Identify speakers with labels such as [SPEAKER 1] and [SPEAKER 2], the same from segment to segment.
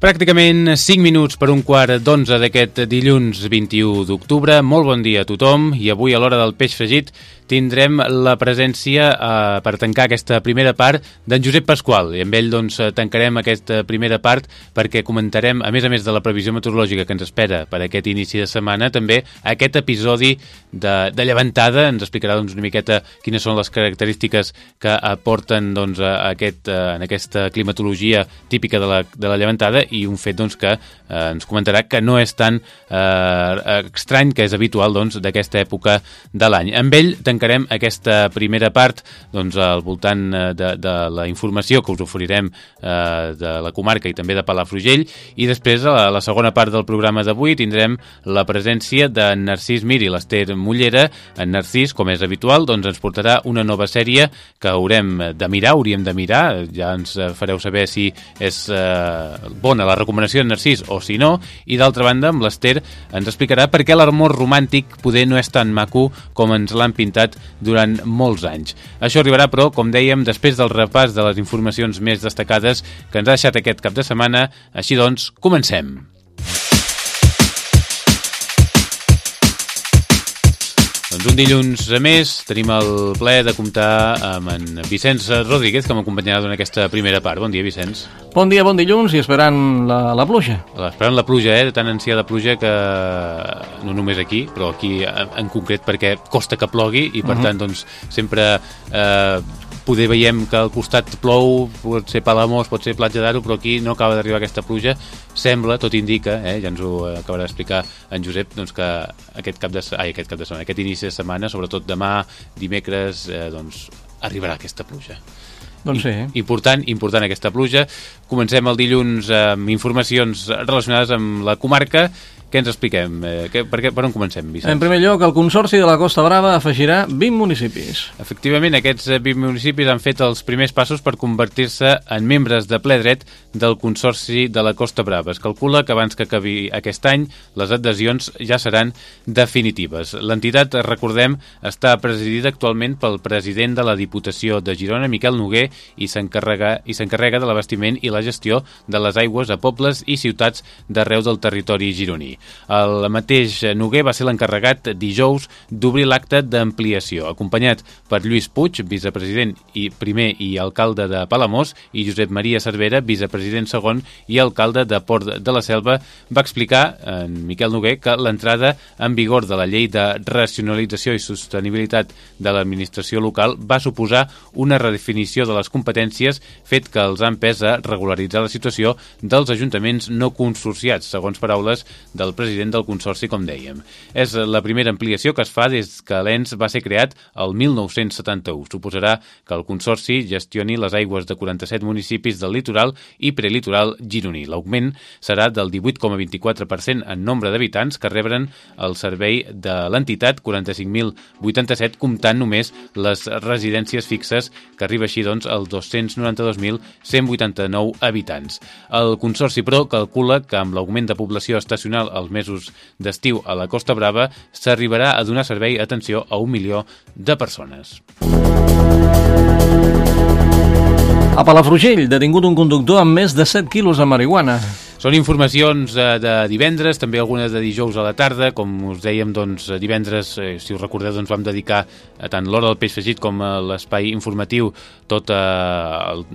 [SPEAKER 1] Pràcticament 5 minuts per un quart d'onze d'aquest dilluns 21 d'octubre. Molt bon dia a tothom i avui a l'hora del peix fregit tindrem la presència eh, per tancar aquesta primera part d'en Josep Pasqual i amb ell doncs tancarem aquesta primera part perquè comentarem, a més a més de la previsió meteorològica que ens espera per aquest inici de setmana, també aquest episodi de, de llevantada, ens explicarà doncs, una miqueta quines són les característiques que aporten doncs, a aquest, a, en aquesta climatologia típica de la, de la llevantada i un fet doncs, que eh, ens comentarà que no és tan eh, estrany, que és habitual doncs, d'aquesta doncs, època de l'any. Amb ell tancarem aquesta primera part doncs, al voltant eh, de, de la informació que us oferirem eh, de la comarca i també de Palafrugell. I després a la, a la segona part del programa d'avui tindrem la presència de Narcís Miri, l'Ester Mullera. En Narcís, com és habitual, doncs, ens portarà una nova sèrie que haurem de mirar, hauríem de mirar, ja ens fareu saber si és eh, bona la recomanació de Narcís o si no, i d'altra banda amb l'Ester ens explicarà per què l'amor romàntic poder no és tan maco com ens l'han pintat durant molts anys. Això arribarà, però, com dèiem, després del repàs de les informacions més destacades que ens ha deixat aquest cap de setmana. Així doncs, comencem. Doncs un dilluns a més tenim el plaer de comptar amb en Vicenç Rodríguez que m'acompanyarà durant aquesta primera part. Bon dia, Vicenç.
[SPEAKER 2] Bon dia, bon dilluns i esperant la, la pluja.
[SPEAKER 1] Esperant la pluja, eh? Tan ansiada pluja que no només aquí, però aquí en concret perquè costa que plogui i per uh -huh. tant doncs sempre eh, poder veiem que al costat plou, pot ser Palamós, pot ser Platja d'Aro, però aquí no acaba d'arribar aquesta pluja. Sembla, tot indica, eh, ja ens ho acabarà d'explicar en Josep, doncs que aquest cap de, ai, aquest cap de setmana, aquest inici de setmana, sobretot demà, dimecres, eh, doncs arribarà aquesta pluja.
[SPEAKER 2] Doncs sí.
[SPEAKER 1] Important, important aquesta pluja. Comencem el dilluns amb informacions relacionades amb la comarca què ens expliquem? Eh, que, per, què, per on comencem, Vicenç?
[SPEAKER 2] En primer lloc, el Consorci de la Costa Brava afegirà 20 municipis.
[SPEAKER 1] Efectivament, aquests 20 municipis han fet els primers passos per convertir-se en membres de ple dret del Consorci de la Costa Brava. Es calcula que abans que acabi aquest any, les adhesions ja seran definitives. L'entitat, recordem, està presidida actualment pel president de la Diputació de Girona, Miquel Noguer, i s'encarrega i s'encarrega de l'abastiment i la gestió de les aigües a pobles i ciutats d'arreu del territori gironí. El mateix Noguer va ser l'encarregat dijous d'obrir l'acte d'ampliació, acompanyat per Lluís Puig, vicepresident i primer i alcalde de Palamós, i Josep Maria Cervera, vicepresident segon i alcalde de Port de la Selva, va explicar, en Miquel Noguer, que l'entrada en vigor de la llei de racionalització i sostenibilitat de l'administració local va suposar una redefinició de les competències fet que els ha empès a regularitzar la situació dels ajuntaments no consorciats, segons paraules del el president del Consorci, com dèiem. És la primera ampliació que es fa des que l'ENS va ser creat el 1971. Suposarà que el Consorci gestioni les aigües de 47 municipis del litoral i prelitoral gironí. L'augment serà del 18,24% en nombre d'habitants que rebren el servei de l'entitat, 45.087, comptant només les residències fixes, que arriba així doncs als 292.189 habitants. El Consorci, però, calcula que amb l'augment de població estacional als mesos d'estiu a la Costa Brava s'arribarà a donar servei, atenció, a un milió de persones.
[SPEAKER 2] A Palafrugell, detingut un conductor amb més de 7 quilos de marihuana.
[SPEAKER 1] Són informacions de, de divendres, també algunes de dijous a la tarda, com us dèiem, doncs, divendres, eh, si us recordeu, doncs, vam dedicar a tant l'hora del peix fregit com a l'espai informatiu, tot eh,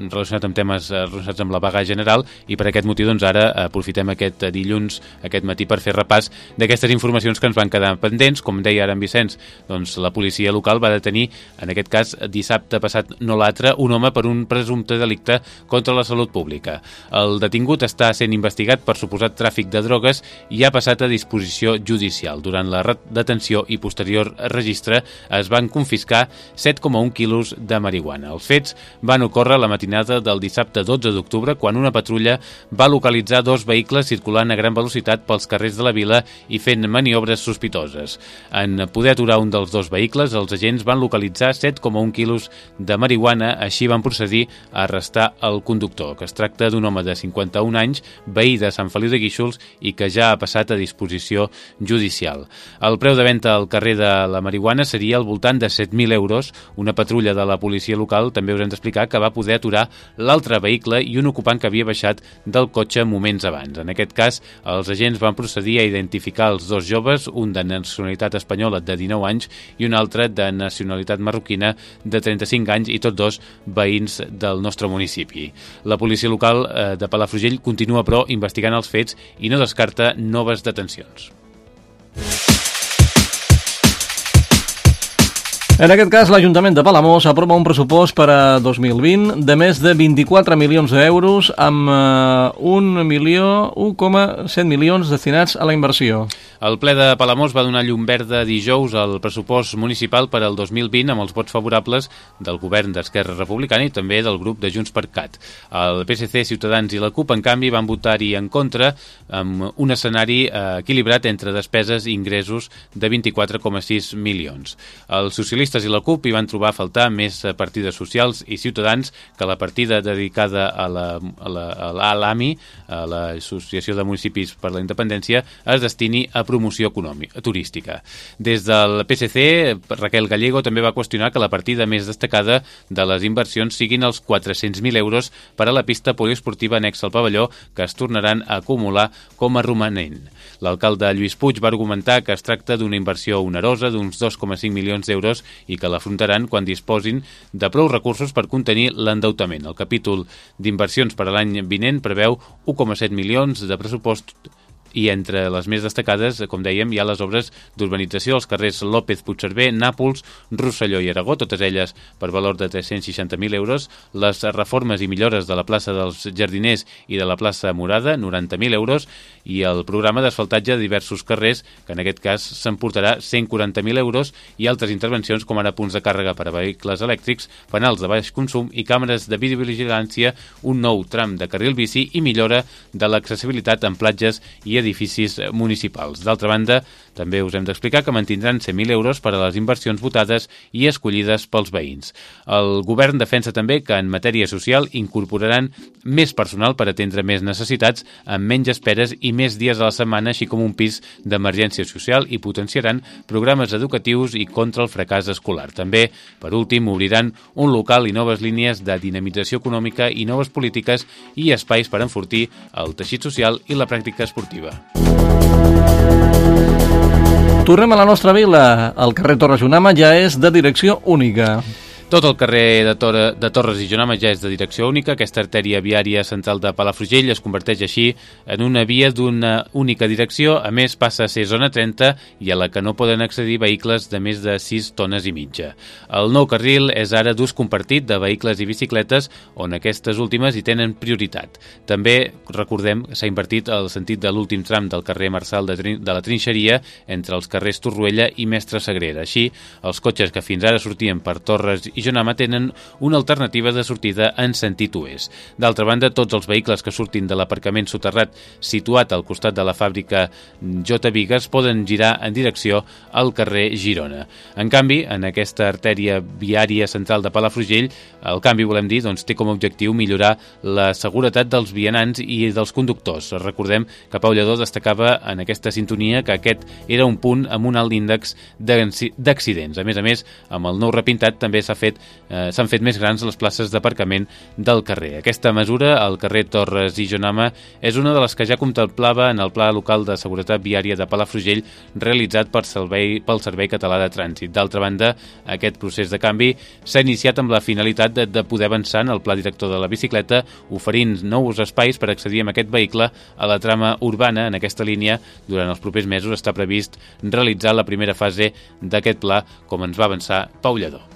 [SPEAKER 1] relacionat amb temes eh, relacionats amb la vaga general, i per aquest motiu, doncs, ara aprofitem aquest dilluns, aquest matí, per fer repàs d'aquestes informacions que ens van quedar pendents. Com deia ara en Vicenç, doncs, la policia local va detenir, en aquest cas, dissabte passat, no l'altre, un home per un presumpte delicte contra la salut pública. El detingut està sent investigat investigat per suposat tràfic de drogues i ha passat a disposició judicial. Durant la detenció i posterior registre es van confiscar 7,1 quilos de marihuana. Els fets van ocórrer la matinada del dissabte 12 d'octubre quan una patrulla va localitzar dos vehicles circulant a gran velocitat pels carrers de la vila i fent maniobres sospitoses. En poder aturar un dels dos vehicles, els agents van localitzar 7,1 quilos de marihuana, així van procedir a arrestar el conductor, que es tracta d'un home de 51 anys, veí veí de Sant Feliu de Guíxols i que ja ha passat a disposició judicial. El preu de venda al carrer de la marihuana seria al voltant de 7.000 euros. Una patrulla de la policia local també us hem d'explicar que va poder aturar l'altre vehicle i un ocupant que havia baixat del cotxe moments abans. En aquest cas, els agents van procedir a identificar els dos joves, un de nacionalitat espanyola de 19 anys i un altre de nacionalitat marroquina de 35 anys i tots dos veïns del nostre municipi. La policia local eh, de Palafrugell continua, però, investigant els fets i no descarta noves detencions.
[SPEAKER 2] En aquest cas, l'Ajuntament de Palamós aprova un pressupost per a 2020 de més de 24 milions d'euros amb eh, 1 milió 1,7 milions destinats a la inversió.
[SPEAKER 1] El ple de Palamós va donar llum verda dijous al pressupost municipal per al 2020 amb els vots favorables del govern d'Esquerra Republicana i també del grup de Junts per Cat. El PSC, Ciutadans i la CUP, en canvi, van votar-hi en contra amb un escenari eh, equilibrat entre despeses i ingressos de 24,6 milions. Els socialistes i la CUP hi van trobar a faltar més partides socials i ciutadans que la partida dedicada a l'AMI, a l'Associació de Municipis per la Independència, es destini a promoció econòmica, turística. Des del PSC, Raquel Gallego també va qüestionar que la partida més destacada de les inversions siguin els 400.000 euros per a la pista poliesportiva anexa al pavelló que es tornaran a acumular com a romanent. L'alcalde Lluís Puig va argumentar que es tracta d'una inversió onerosa d'uns 2,5 milions d'euros i que l'afrontaran quan disposin de prou recursos per contenir l'endeutament. El capítol d'inversions per a l'any vinent preveu 1,7 milions de pressupost i entre les més destacades, com dèiem, hi ha les obres d'urbanització als carrers López Puigcerver, Nàpols, Rosselló i Aragó, totes elles per valor de 360.000 euros, les reformes i millores de la plaça dels Jardiners i de la plaça Morada, 90.000 euros, i el programa d'asfaltatge de diversos carrers, que en aquest cas s'emportarà 140.000 euros, i altres intervencions com ara punts de càrrega per a vehicles elèctrics, fanals de baix consum i càmeres de videovigilància, un nou tram de carril bici i millora de l'accessibilitat en platges i edificis municipals. D'altra banda, també us hem d'explicar que mantindran 100.000 euros per a les inversions votades i escollides pels veïns. El govern defensa també que en matèria social incorporaran més personal per atendre més necessitats amb menys esperes i més dies a la setmana, així com un pis d'emergència social i potenciaran programes educatius i contra el fracàs escolar. També, per últim, obriran un local i noves línies de dinamització econòmica i noves polítiques i espais per enfortir el teixit social i la pràctica esportiva.
[SPEAKER 2] Tornem a la nostra vila. El carrer Torres Junama ja és de direcció única.
[SPEAKER 1] Tot el carrer de, Tor de Torres i Jonama ja és de direcció única. Aquesta artèria viària central de Palafrugell es converteix així en una via d'una única direcció. A més, passa a ser zona 30 i a la que no poden accedir vehicles de més de 6 tones i mitja. El nou carril és ara d'ús compartit de vehicles i bicicletes, on aquestes últimes hi tenen prioritat. També, recordem, s'ha invertit el sentit de l'últim tram del carrer Marçal de, de la Trinxeria entre els carrers Torruella i Mestre Sagrera. Així, els cotxes que fins ara sortien per Torres i Jonama tenen una alternativa de sortida en sentit oest. D'altra banda, tots els vehicles que surtin de l'aparcament soterrat situat al costat de la fàbrica J. Vigues poden girar en direcció al carrer Girona. En canvi, en aquesta artèria viària central de Palafrugell, el canvi, volem dir, doncs, té com a objectiu millorar la seguretat dels vianants i dels conductors. Recordem que Pau Lledó destacava en aquesta sintonia que aquest era un punt amb un alt índex d'accidents. A més a més, amb el nou repintat també s'ha fet fet eh, s'han fet més grans les places d'aparcament del carrer. Aquesta mesura, al carrer Torres i Jonama, és una de les que ja contemplava en el Pla Local de Seguretat Viària de Palafrugell realitzat per servei, pel Servei Català de Trànsit. D'altra banda, aquest procés de canvi s'ha iniciat amb la finalitat de, de poder avançar en el Pla Director de la Bicicleta, oferint nous espais per accedir amb aquest vehicle a la trama urbana en aquesta línia. Durant els propers mesos està previst realitzar la primera fase d'aquest pla, com ens va avançar Pau Lledó.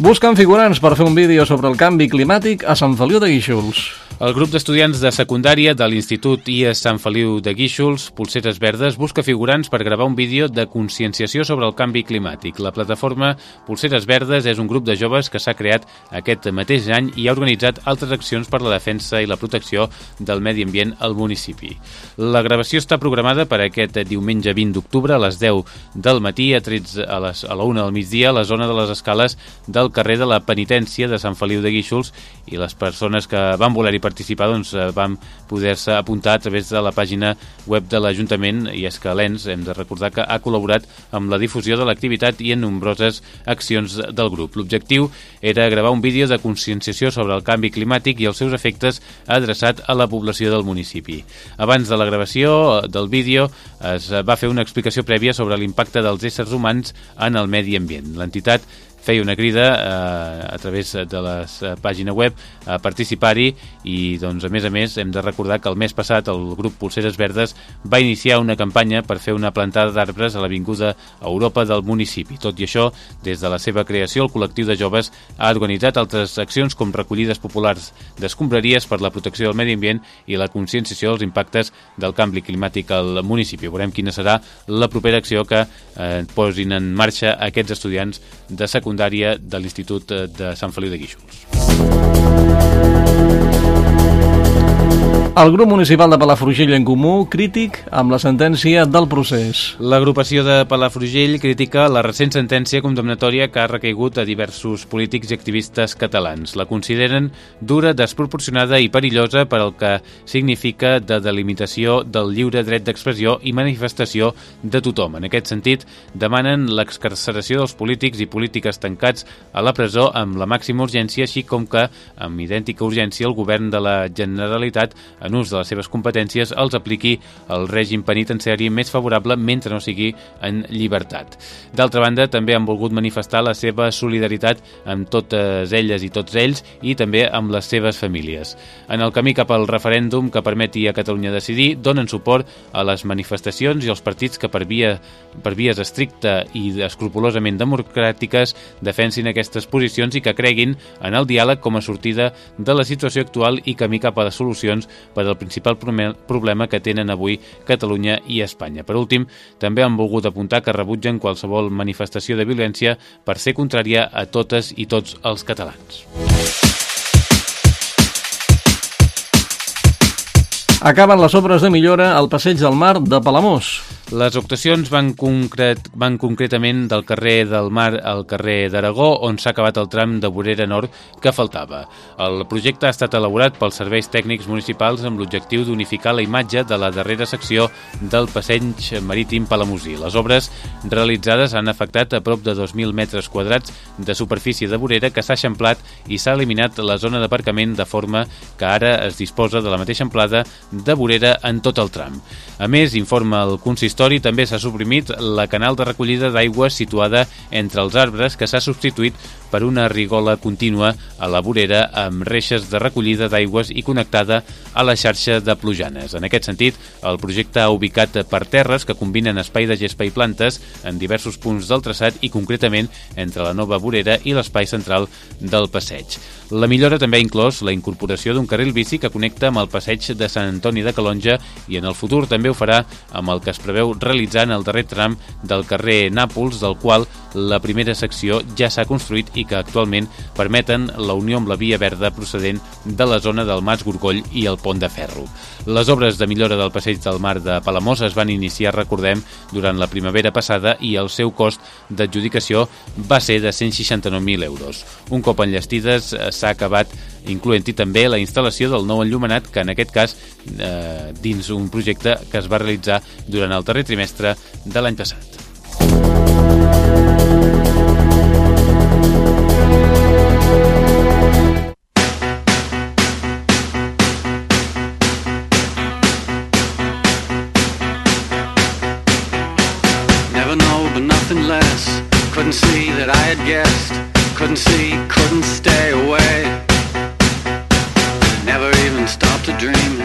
[SPEAKER 2] Busquen figurants per fer un vídeo sobre el canvi climàtic a Sant Feliu de Guíxols.
[SPEAKER 1] El grup d'estudiants de secundària de l'Institut IES Sant Feliu de Guíxols, Pulseres Verdes, busca figurants per gravar un vídeo de conscienciació sobre el canvi climàtic. La plataforma Pulseres Verdes és un grup de joves que s'ha creat aquest mateix any i ha organitzat altres accions per la defensa i la protecció del medi ambient al municipi. La gravació està programada per aquest diumenge 20 d'octubre a les 10 del matí a, 13, a, les, a la 1 del migdia a la zona de les escales del carrer de la Penitència de Sant Feliu de Guíxols i les persones que van voler-hi participar doncs, eh, vam poder-se apuntar a través de la pàgina web de l'Ajuntament i és que l'ENS hem de recordar que ha col·laborat amb la difusió de l'activitat i en nombroses accions del grup. L'objectiu era gravar un vídeo de conscienciació sobre el canvi climàtic i els seus efectes adreçat a la població del municipi. Abans de la gravació eh, del vídeo es va fer una explicació prèvia sobre l'impacte dels éssers humans en el medi ambient. L'entitat feia una crida eh, a través de la eh, pàgina web a participar-hi i doncs a més a més hem de recordar que el mes passat el grup Pulseres Verdes va iniciar una campanya per fer una plantada d'arbres a l'Avinguda Europa del municipi. Tot i això, des de la seva creació el col·lectiu de joves ha organitzat altres accions com recollides populars d'escombraries per la protecció del medi ambient i la conscienciació dels impactes del canvi climàtic al municipi. Veurem quina serà la propera acció que eh, posin en marxa aquests estudiants de secundària de l'Institut de Sant Feliu de Guíxols.
[SPEAKER 2] El grup municipal de Palafrugell en Comú, crític amb la sentència del procés.
[SPEAKER 1] L'agrupació de Palafrugell critica la recent sentència condemnatòria que ha recaigut a diversos polítics i activistes catalans. La consideren dura, desproporcionada i perillosa per al que significa de delimitació del lliure dret d'expressió i manifestació de tothom. En aquest sentit, demanen l'excarceració dels polítics i polítiques tancats a la presó amb la màxima urgència, així com que, amb idèntica urgència, el govern de la Generalitat en ús de les seves competències, els apliqui el règim penitenciari més favorable mentre no sigui en llibertat. D'altra banda, també han volgut manifestar la seva solidaritat amb totes elles i tots ells i també amb les seves famílies. En el camí cap al referèndum que permeti a Catalunya decidir, donen suport a les manifestacions i als partits que per, via, per vies estricta i escrupulosament democràtiques defensin aquestes posicions i que creguin en el diàleg com a sortida de la situació actual i camí cap a les solucions per al principal problema que tenen avui Catalunya i Espanya. Per últim, també han volgut apuntar que rebutgen qualsevol manifestació de violència per ser contrària a totes i tots els catalans.
[SPEAKER 2] Acaben les obres de millora al passeig del Mar de Palamós.
[SPEAKER 1] Les actuacions van, concret, van concretament del carrer del Mar al carrer d'Aragó, on s'ha acabat el tram de Vorera Nord que faltava. El projecte ha estat elaborat pels serveis tècnics municipals amb l'objectiu d'unificar la imatge de la darrera secció del passeig marítim palamosí. Les obres realitzades han afectat a prop de 2.000 metres quadrats de superfície de vorera que s'ha eixamplat i s'ha eliminat la zona d'aparcament de forma que ara es disposa de la mateixa amplada de vorera en tot el tram. A més, informa el consistori consistori també s'ha suprimit la canal de recollida d'aigua situada entre els arbres que s'ha substituït per una rigola contínua a la vorera amb reixes de recollida d'aigües i connectada a la xarxa de plujanes. En aquest sentit, el projecte ha ubicat per terres que combinen espai de gespa i plantes en diversos punts del traçat i concretament entre la nova vorera i l'espai central del passeig. La millora també ha inclòs la incorporació d'un carril bici que connecta amb el passeig de Sant Antoni de Calonja i en el futur també ho farà amb el que es preveu realitzar en el darrer tram del carrer Nàpols, del qual la primera secció ja s'ha construït i que actualment permeten la unió amb la via verda procedent de la zona del Mas Gorgoll i el Pont de Ferro. Les obres de millora del passeig del mar de Palamós es van iniciar, recordem, durant la primavera passada i el seu cost d'adjudicació va ser de 169.000 euros. Un cop enllestides eh, s'ha acabat incloent-hi també la instal·lació del nou enllumenat que en aquest cas eh, dins un projecte que es va realitzar durant el darrer trimestre de l'any passat.
[SPEAKER 3] guest couldn't see, couldn't stay away. Never even stopped to dream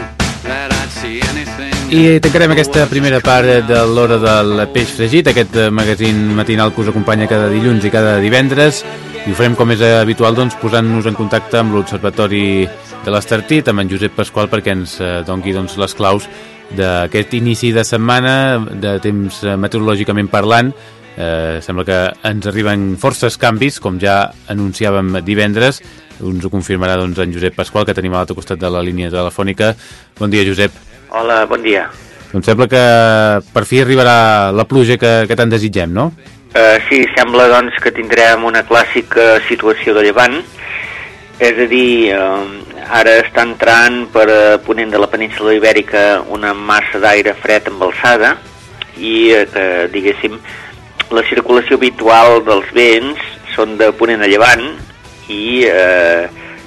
[SPEAKER 3] that I'd see anything.
[SPEAKER 1] I tancarem aquesta primera part de l'hora del peix fregit, aquest eh, magazín matinal que us acompanya cada dilluns i cada divendres. I ho farem com és habitual doncs, posant-nos en contacte amb l'Observatori de l'Estartit, amb en Josep Pasqual, perquè ens eh, doni doncs, les claus d'aquest inici de setmana, de temps eh, meteorològicament parlant, eh, sembla que ens arriben forces canvis, com ja anunciàvem divendres, ens ho confirmarà doncs, en Josep Pasqual, que tenim a l'altre costat de la línia telefònica. Bon dia, Josep.
[SPEAKER 4] Hola, bon dia.
[SPEAKER 1] Doncs sembla que per fi arribarà la pluja que, que tant desitgem, no?
[SPEAKER 4] Uh, sí, sembla doncs que tindrem una clàssica situació de llevant, és a dir, uh, ara està entrant per a ponent de la península ibèrica una massa d'aire fred amb alçada i, uh, diguéssim, la circulació habitual dels vents són de ponent a llevant i eh,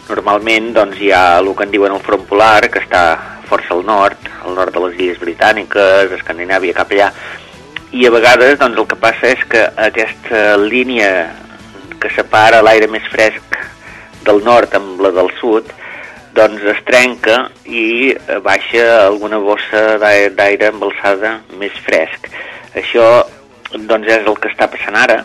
[SPEAKER 4] normalment doncs, hi ha el que en diuen el front polar, que està força al nord, al nord de les illes britàniques, Escandinàvia, cap allà, i a vegades doncs, el que passa és que aquesta línia que separa l'aire més fresc del nord amb la del sud, doncs es trenca i baixa alguna bossa d'aire amb alçada més fresc. Això doncs és el que està passant ara,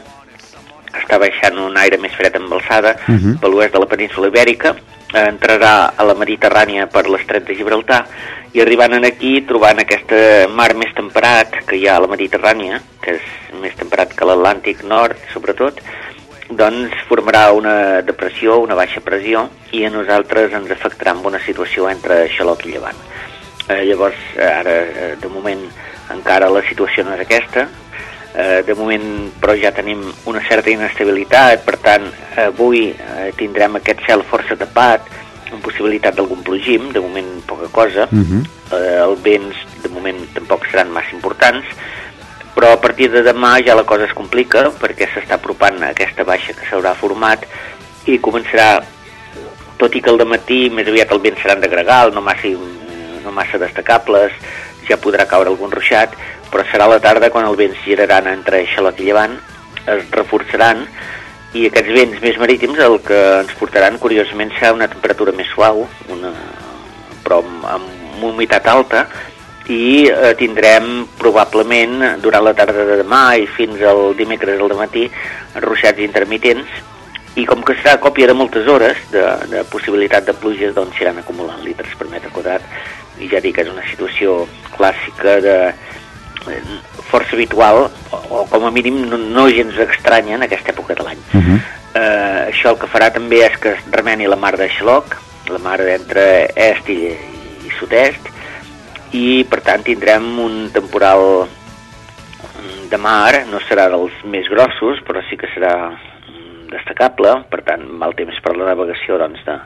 [SPEAKER 4] està baixant un aire més fred amb alçada uh -huh. per l'oest de la península ibèrica, entrarà a la Mediterrània per l'estret de Gibraltar i arribant aquí trobant aquesta mar més temperat que hi ha a la Mediterrània, que és més temperat que l'Atlàntic nord, sobretot, doncs formarà una depressió, una baixa pressió, i a nosaltres ens afectarà amb una situació entre Xaloc i Llevant. Eh, llavors, ara, eh, de moment, encara la situació no és aquesta, eh, de moment però ja tenim una certa inestabilitat, per tant avui eh, tindrem aquest cel força tapat, amb possibilitat d'algun plogim, de moment poca cosa, uh -huh. eh, els vents de moment tampoc seran massa importants, però a partir de demà ja la cosa es complica perquè s'està apropant a aquesta baixa que s'haurà format i començarà, tot i que el matí més aviat el vent seran de gregal, no massa, no massa destacables, ja podrà caure algun ruixat, però serà a la tarda quan els vents giraran entre Xalot i Llevant, es reforçaran i aquests vents més marítims el que ens portaran curiosament serà una temperatura més suau, una, però amb, amb humitat alta, i eh, tindrem probablement durant la tarda de demà i fins al dimecres al matí ruixats intermitents i com que serà còpia de moltes hores de, de possibilitat de pluges doncs iran acumulant litres per metre quadrat i ja dic és una situació clàssica de, força habitual, o, o com a mínim no, no gens estranya en aquesta època de l'any. Uh -huh. eh, això el que farà també és que es remeni la mar de Xaloc, la mar entre est i, i sud-est, i per tant tindrem un temporal de mar, no serà dels més grossos, però sí que serà destacable, per tant, mal temps per la navegació doncs, de,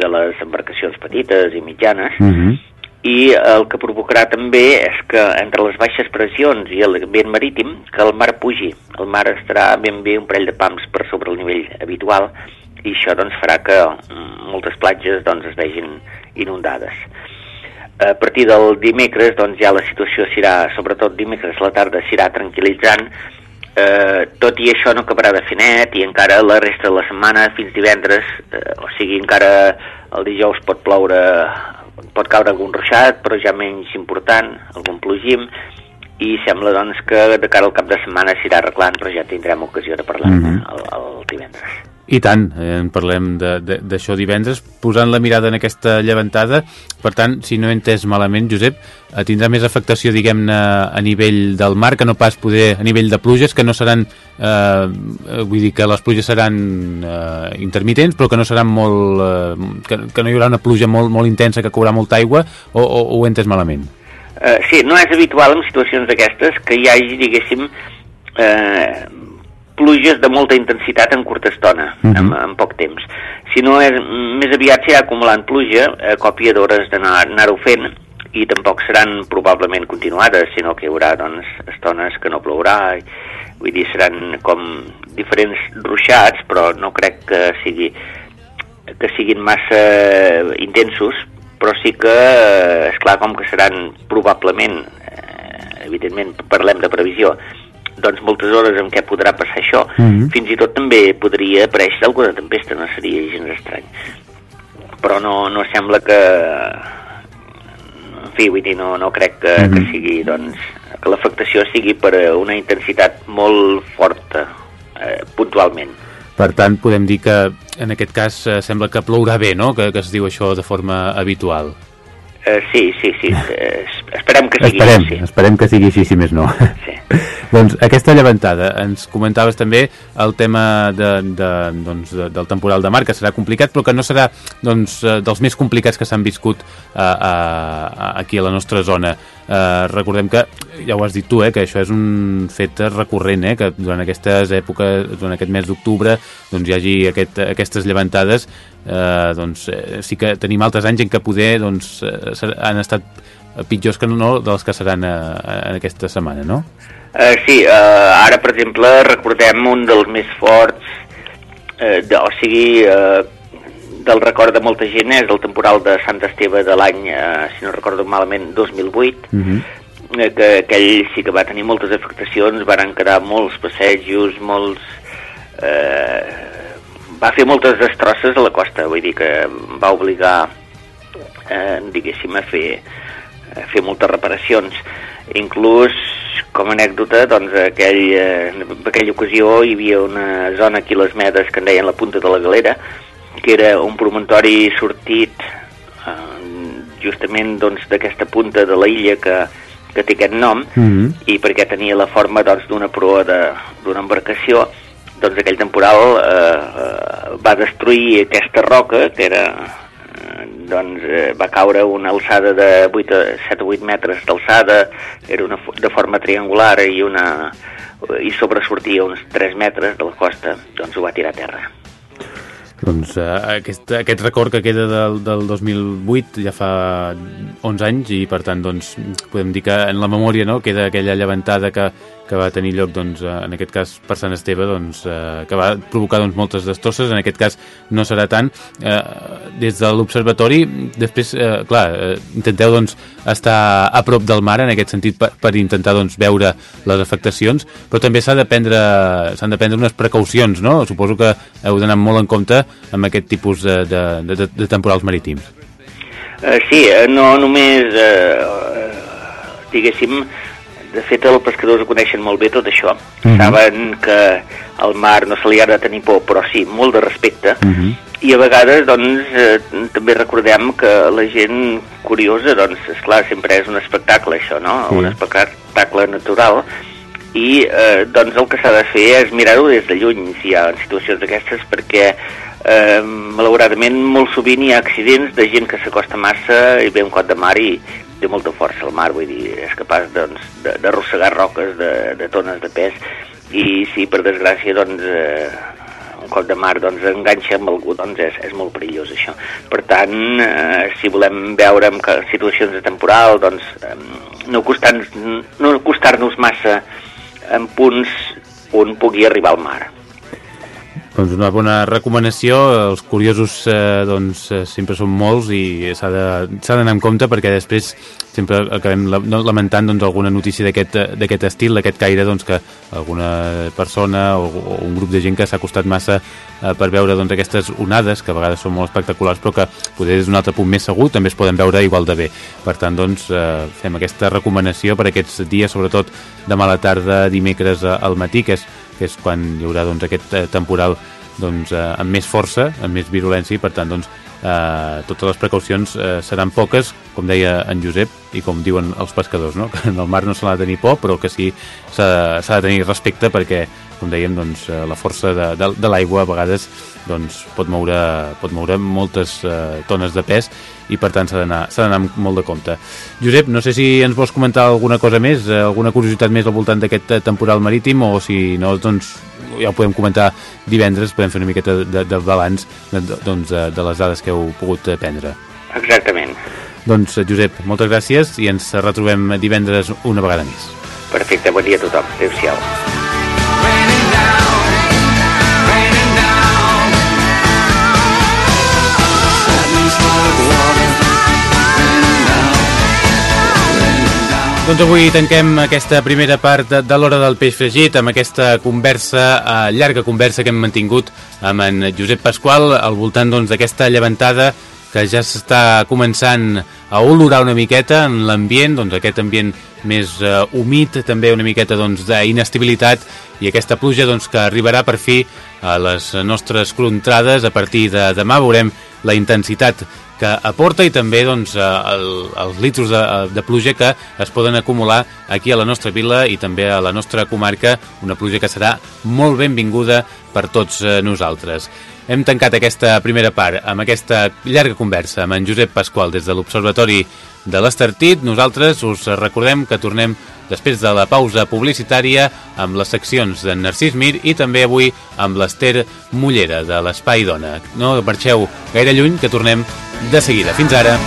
[SPEAKER 4] de les embarcacions petites i mitjanes, uh -huh i el que provocarà també és que entre les baixes pressions i el vent marítim, que el mar pugi. El mar estarà ben bé un parell de pams per sobre el nivell habitual i això doncs, farà que mm, moltes platges doncs, es vegin inundades. A partir del dimecres doncs, ja la situació serà, sobretot dimecres la tarda, s'irà tranquil·litzant, eh, tot i això no acabarà de finet i encara la resta de la setmana fins divendres, eh, o sigui encara el dijous pot ploure pot caure algun ruixat, però ja menys important, algun plogim, i sembla doncs que de cara al cap de setmana s'irà arreglant, però ja tindrem ocasió de parlar mm -hmm. el, el divendres.
[SPEAKER 1] I tant, eh, en parlem d'això divendres, posant la mirada en aquesta llevantada. Per tant, si no he entès malament, Josep, eh, tindrà més afectació, diguem-ne, a nivell del mar, que no pas poder a nivell de pluges, que no seran, eh, vull dir que les pluges seran eh, intermitents, però que no seran molt... Eh, que, que no hi haurà una pluja molt, molt intensa que courà molta aigua, o, o, o ho he entès malament?
[SPEAKER 4] Uh, sí, no és habitual en situacions d'aquestes que hi hagi, diguéssim, eh, pluges de molta intensitat en curta estona, uh -huh. en, en poc temps. Si no és, més aviat s'irà acumulant pluja a còpia d'hores d'anar-ho fent i tampoc seran probablement continuades, sinó que hi haurà doncs, estones que no plourà, i, vull dir, seran com diferents ruixats, però no crec que sigui que siguin massa intensos, però sí que, és clar com que seran probablement, eh, evidentment parlem de previsió, doncs moltes hores en què podrà passar això. Mm -hmm. Fins i tot també podria aparèixer alguna tempesta, no seria gens estrany. Però no, no sembla que, fi, vull dir, no, no crec que, que sigui, doncs, que l'afectació sigui per eh, una intensitat molt forta, eh, puntualment.
[SPEAKER 1] Per tant, podem dir que en aquest cas eh, sembla que plourà bé, no?, que, que es diu això de forma habitual.
[SPEAKER 4] Eh, sí, sí, sí, eh, es- esperem que sigui
[SPEAKER 5] Esperem,
[SPEAKER 4] així.
[SPEAKER 5] esperem que sigui així, si més no.
[SPEAKER 4] Sí.
[SPEAKER 5] doncs
[SPEAKER 1] Aquesta llevantada, ens comentaves també el tema de, de, doncs, de, del temporal de mar, que serà complicat, però que no serà doncs, eh, dels més complicats que s'han viscut a, a, a, aquí a la nostra zona. Eh, recordem que, ja ho has dit tu, eh, que això és un fet recurrent, eh, que durant aquestes èpoques, durant aquest mes d'octubre, doncs hi hagi aquest, aquestes llevantades, eh, doncs eh, sí que tenim altres anys en què poder doncs, eh, han estat pitjors que no dels que seran eh, en aquesta setmana, no?
[SPEAKER 4] Eh, sí, eh, ara, per exemple, recordem un dels més forts, eh, de, o sigui, eh, del record de molta gent és el temporal de Sant Esteve de l'any, eh, si no recordo malament, 2008, eh, que aquell sí que va tenir moltes afectacions, van quedar molts passejos, molts... Eh, va fer moltes destrosses a la costa, vull dir que va obligar, eh, diguéssim, a fer, a fer moltes reparacions. Inclús, com a anècdota, doncs, aquell, eh, en aquella ocasió hi havia una zona aquí a les Medes que en deien la punta de la galera, que era un promontori sortit eh, justament doncs, d'aquesta punta de la illa que, que té aquest nom,
[SPEAKER 5] Mhm.
[SPEAKER 4] i perquè tenia la forma doncs, d'una proa de- d'una embarcació, doncs aquell temporal eh, eh, va destruir aquesta roca, que era eh, doncs eh, va caure una alçada de 8 a 7 o 8 metres d'alçada, era una, de forma triangular i una i sobresortia uns 3 metres de la costa, doncs ho va tirar a terra.
[SPEAKER 1] Doncs uh, aquest, aquest record que queda del, del 2008 ja fa 11 anys i per tant doncs, podem dir que en la memòria no, queda aquella llevantada que, que va tenir lloc doncs, eh, en aquest cas per Sant Esteve doncs, eh, que va provocar doncs, moltes destrosses, en aquest cas no serà tant eh, des de l'observatori després, eh, clar, eh, intenteu doncs, estar a prop del mar en aquest sentit per, per intentar doncs, veure les afectacions, però també s'ha de prendre s'han de prendre unes precaucions, no? Suposo que heu d'anar molt en compte amb aquest tipus de, de, de, de temporals marítims.
[SPEAKER 4] Eh, sí, eh, no només, eh, eh, diguéssim, de fet els pescadors ho coneixen molt bé tot això. Saben que al mar no se li ha de tenir por, però sí, molt de respecte. I a vegades, doncs, eh, també recordem que la gent curiosa, doncs, esclar, sempre és un espectacle, això, no? Un espectacle natural. I, eh, doncs, el que s'ha de fer és mirar-ho des de lluny, si hi ha situacions d'aquestes, perquè eh, malauradament molt sovint hi ha accidents de gent que s'acosta massa i ve un cot de mar i té molta força al mar, vull dir, és capaç doncs, d'arrossegar roques de, de tones de pes i si per desgràcia doncs, eh, un cop de mar doncs, enganxa amb algú, doncs és, és molt perillós això. Per tant, eh, si volem veure en situacions de temporal, doncs eh, no acostar-nos no acostar massa en punts on pugui arribar al mar.
[SPEAKER 1] Doncs una bona recomanació, els curiosos eh, doncs, eh, sempre són molts i s'ha d'anar en compte perquè després sempre acabem lamentant doncs, alguna notícia d'aquest estil, d'aquest caire doncs, que alguna persona o, o un grup de gent que s'ha costat massa eh, per veure doncs, aquestes onades, que a vegades són molt espectaculars però que potser des d'un altre punt més segur també es poden veure igual de bé. Per tant, doncs, eh, fem aquesta recomanació per aquests dies, sobretot demà a la tarda, dimecres eh, al matí, que és que és quan hi haurà doncs, aquest eh, temporal doncs, eh, amb més força, amb més virulència i per tant doncs, eh, totes les precaucions eh, seran poques, com deia en Josep i com diuen els pescadors, no? que en el mar no se l'ha de tenir por però que sí s'ha s'ha de tenir respecte perquè com dèiem, doncs, eh, la força de, de, de l'aigua a vegades doncs, pot, moure, pot moure moltes eh, tones de pes i per tant s'ha d'anar amb molt de compte. Josep, no sé si ens vols comentar alguna cosa més, eh, alguna curiositat més al voltant d'aquest eh, temporal marítim o si no, doncs ja ho podem comentar divendres, podem fer una miqueta de, de balanç de, de, doncs, de, de les dades que heu pogut prendre.
[SPEAKER 4] Exactament.
[SPEAKER 1] Doncs, Josep, moltes gràcies i ens retrobem divendres una vegada més.
[SPEAKER 4] Perfecte, bon dia a tothom. Adéu-siau.
[SPEAKER 1] Doncs avui tanquem aquesta primera part de, l'hora del peix fregit amb aquesta conversa, eh, llarga conversa que hem mantingut amb en Josep Pasqual al voltant doncs, d'aquesta llevantada que ja s'està començant a olorar una miqueta en l'ambient, doncs aquest ambient més eh, humit, també una miqueta doncs, d'inestabilitat i aquesta pluja doncs, que arribarà per fi a les nostres contrades a partir de demà veurem la intensitat que aporta i també doncs, eh, el, els litros de, de pluja que es poden acumular aquí a la nostra vila i també a la nostra comarca, una pluja que serà molt benvinguda per tots eh, nosaltres. Hem tancat aquesta primera part amb aquesta llarga conversa amb en Josep Pasqual des de l'Observatori de l'Estartit. Nosaltres us recordem que tornem després de la pausa publicitària amb les seccions d'en Narcís Mir i també avui amb l'Ester Mullera de l'Espai Dona. No marxeu gaire lluny, que tornem de seguida. Fins ara.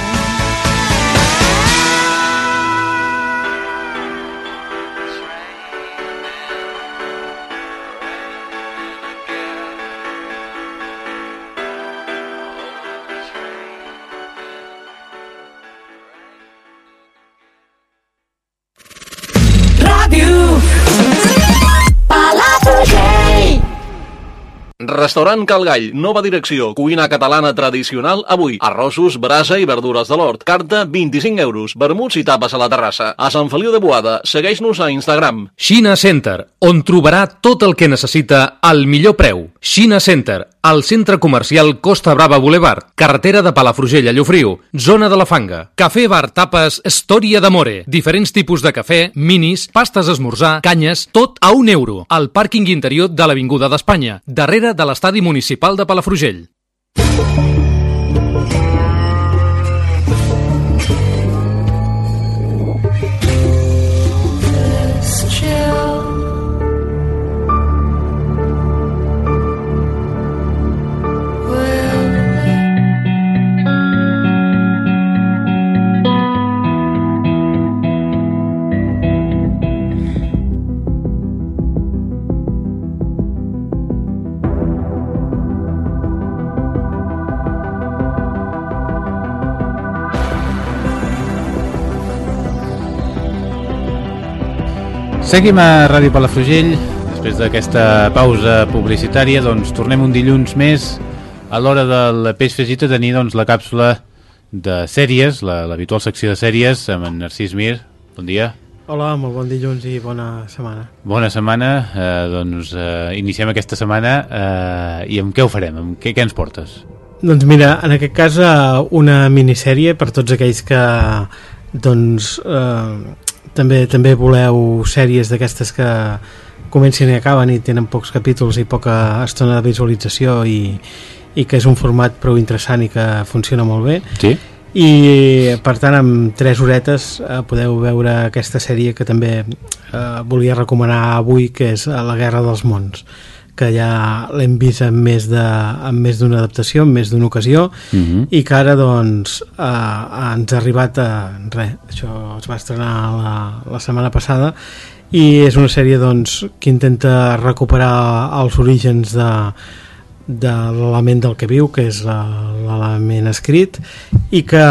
[SPEAKER 2] Restaurant Calgall, nova direcció, cuina catalana tradicional, avui. Arrossos, brasa i verdures de l'hort. Carta, 25 euros. Vermuts i tapes a la terrassa. A Sant Feliu de Boada, segueix-nos a Instagram.
[SPEAKER 6] Xina Center, on trobarà tot el que necessita al millor preu. Xina Center, al centre comercial Costa Brava Boulevard, carretera de Palafrugell a Llofriu, zona de la Fanga. Cafè, bar, tapes, història d'amore. Diferents tipus de cafè, minis, pastes esmorzar, canyes, tot a un euro. Al pàrquing interior de l'Avinguda d'Espanya, darrere de l'estadi municipal de Palafrugell.
[SPEAKER 1] Seguim a Ràdio Palafrugell. Després d'aquesta pausa publicitària, doncs tornem un dilluns més a l'hora del peix fregit a tenir doncs, la càpsula de sèries, la- l'habitual secció de sèries, amb en Narcís Mir. Bon dia.
[SPEAKER 7] Hola, molt bon dilluns i bona setmana.
[SPEAKER 1] Bona setmana. Eh, doncs eh, iniciem aquesta setmana eh, i amb què ho farem? Amb què, què ens portes?
[SPEAKER 7] Doncs mira, en aquest cas eh, una minissèrie per tots aquells que doncs eh, també també voleu sèries d'aquestes que comencen i acaben i tenen pocs capítols i poca estona de visualització i, i que és un format prou interessant i que funciona molt bé
[SPEAKER 1] Sí?
[SPEAKER 7] i per tant amb 3 horetes eh, podeu veure aquesta sèrie que també eh, volia recomanar avui que és La guerra dels mons que ja l'hem vist en més de en més d'una adaptació, en més d'una ocasió
[SPEAKER 1] Mhm.
[SPEAKER 7] i que ara doncs eh, ens ha arribat a res, això es va estrenar la, la setmana passada i és una sèrie doncs que intenta recuperar els orígens de, de l'element del que viu, que és l'element escrit, i que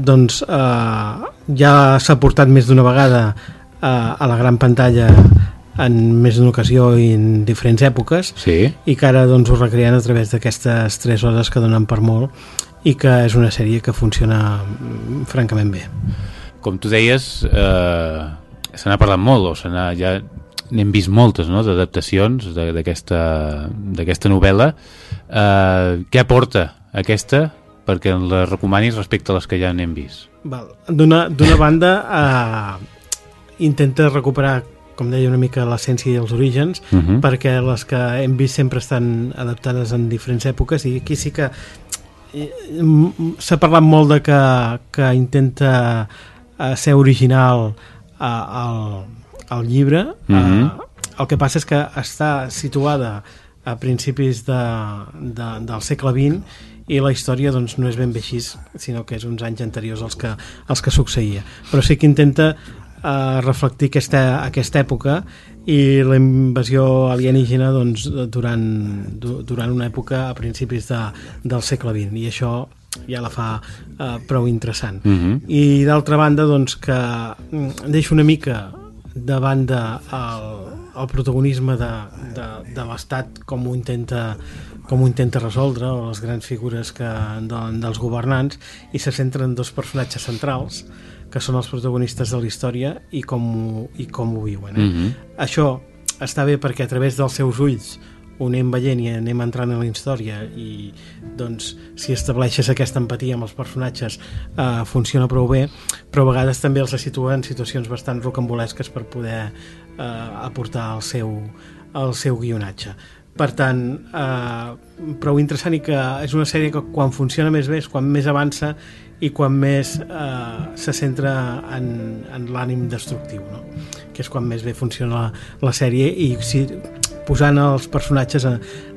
[SPEAKER 7] doncs, eh, ja s'ha portat més d'una vegada eh, a la gran pantalla en més d'una ocasió i en diferents èpoques,
[SPEAKER 1] Sí.
[SPEAKER 7] i que ara doncs, ho recreen a través d'aquestes 3 hores que donen per molt i que és una sèrie que funciona mm, francament bé.
[SPEAKER 1] Com tu deies, eh, se n'ha parlat molt, o se n'ha ja n'hem vist moltes no? d'adaptacions de- d'aquesta novel·la. Eh, què aporta aquesta perquè la recomanis respecte a les que ja n'hem vist?
[SPEAKER 7] D'una banda eh, intenta recuperar com deia una mica l'essència i els orígens
[SPEAKER 1] Uh -huh.
[SPEAKER 7] perquè les que hem vist sempre estan adaptades en diferents èpoques i aquí sí que eh, s'ha parlat molt de que, que intenta eh, ser original eh, al, al llibre
[SPEAKER 1] Mhm.
[SPEAKER 7] eh, el que passa és que està situada a principis de, de, del segle XX i la història doncs, no és ben bé així sinó que és uns anys anteriors als que, als que succeïa però sí que intenta eh, reflectir aquesta, aquesta època i la invasió alienígena doncs, durant, du- durant una època a principis de, del segle XX i això ja la fa eh, prou interessant
[SPEAKER 1] Mhm.
[SPEAKER 7] i d'altra banda doncs que mm, deixa una mica de banda el, el protagonisme de, de, de l'Estat com ho intenta com ho intenta resoldre o les grans figures que, de, dels governants i se centra en dos personatges centrals que són els protagonistes de la història i com, ho- i com ho viuen. Eh?
[SPEAKER 1] Mm -hmm.
[SPEAKER 7] Això està bé perquè a través dels seus ulls ho anem veient i anem entrant en la història i doncs si estableixes aquesta empatia amb els personatges eh, funciona prou bé però a vegades també els situa en situacions bastant rocambolesques per poder eh, aportar el seu, el seu guionatge per tant eh, prou interessant i que és una sèrie que quan funciona més bé és quan més avança i quan més eh, se centra en, en l'ànim destructiu no? que és quan més bé funciona la, la sèrie i si, posant els personatges en,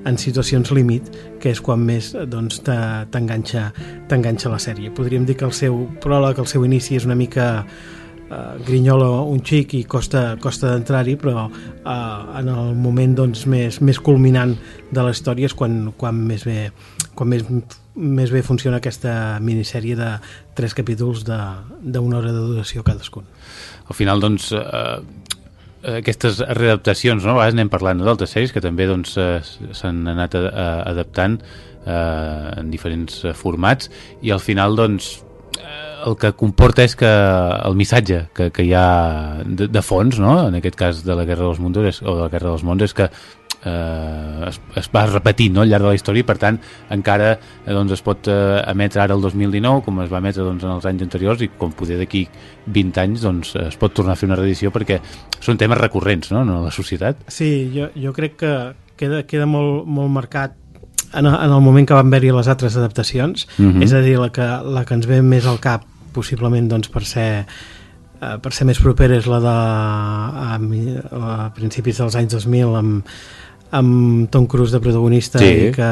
[SPEAKER 7] en situacions límit que és quan més doncs, te- t'enganxa t'enganxa la sèrie podríem dir que el seu pròleg, el seu inici és una mica eh, grinyola un xic i costa, costa d'entrar-hi però eh, en el moment doncs, més, més culminant de la història és quan, quan més bé quan més, més bé funciona aquesta minissèrie de tres capítols d'una hora de duració cadascun
[SPEAKER 1] al final doncs eh, aquestes readaptacions no? a vegades anem parlant d'altres sèries que també doncs eh, s'han anat a, a, adaptant eh, en diferents eh, formats i al final doncs eh, el que comporta és que el missatge que, que hi ha de, de fons, no? en aquest cas de la Guerra dels Mundos és, o de la Guerra dels Mons és que eh, es, es va repetint no? al llarg de la història i per tant encara eh, doncs, es pot eh, emetre ara el 2019 com es va emetre doncs, en els anys anteriors i com poder d'aquí 20 anys doncs, es pot tornar a fer una reedició perquè són temes recurrents no? en la societat
[SPEAKER 7] Sí, jo, jo crec que queda, queda molt, molt marcat en, en el moment que van haver-hi les altres adaptacions,
[SPEAKER 1] Mhm.
[SPEAKER 7] és a dir, la que, la que ens ve més al cap, possiblement doncs, per ser eh, per ser més propera és la de a, a principis dels anys 2000 amb, amb Tom Cruise de protagonista
[SPEAKER 1] Sí.
[SPEAKER 7] que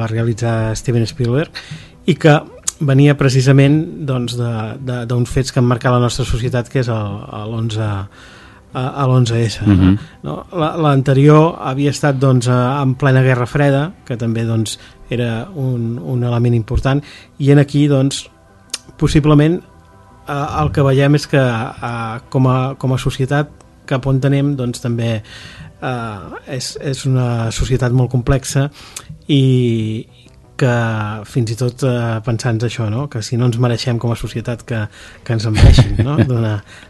[SPEAKER 7] va realitzar Steven Spielberg i que venia precisament doncs, d'uns fets que han marcat la nostra societat que és el- el 11 a, a l'11S.
[SPEAKER 1] Mhm.
[SPEAKER 7] no? La- L'anterior havia estat doncs, en plena Guerra Freda, que també doncs, era un, un element important, i en aquí doncs, possiblement eh, el que veiem és que eh, com, a, com a societat cap on anem doncs, també eh, és, és una societat molt complexa i que fins i tot eh, pensant això, no? que si no ens mereixem com a societat que, que ens enveixin no?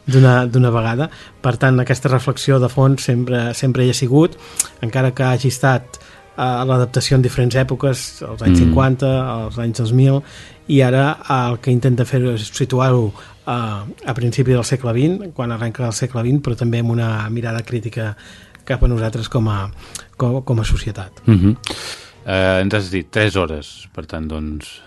[SPEAKER 7] d'una vegada. Per tant, aquesta reflexió de fons sempre, sempre hi ha sigut, encara que hagi estat a l'adaptació en diferents èpoques, als anys
[SPEAKER 1] Mm.
[SPEAKER 7] 50, als anys 2000, i ara el que intenta fer és situar-ho a, a principi del segle XX, quan arrenca el segle XX, però també amb una mirada crítica cap a nosaltres com a, com, com a societat.
[SPEAKER 1] Uh -huh. eh, ens has dit 3 hores, per tant, doncs,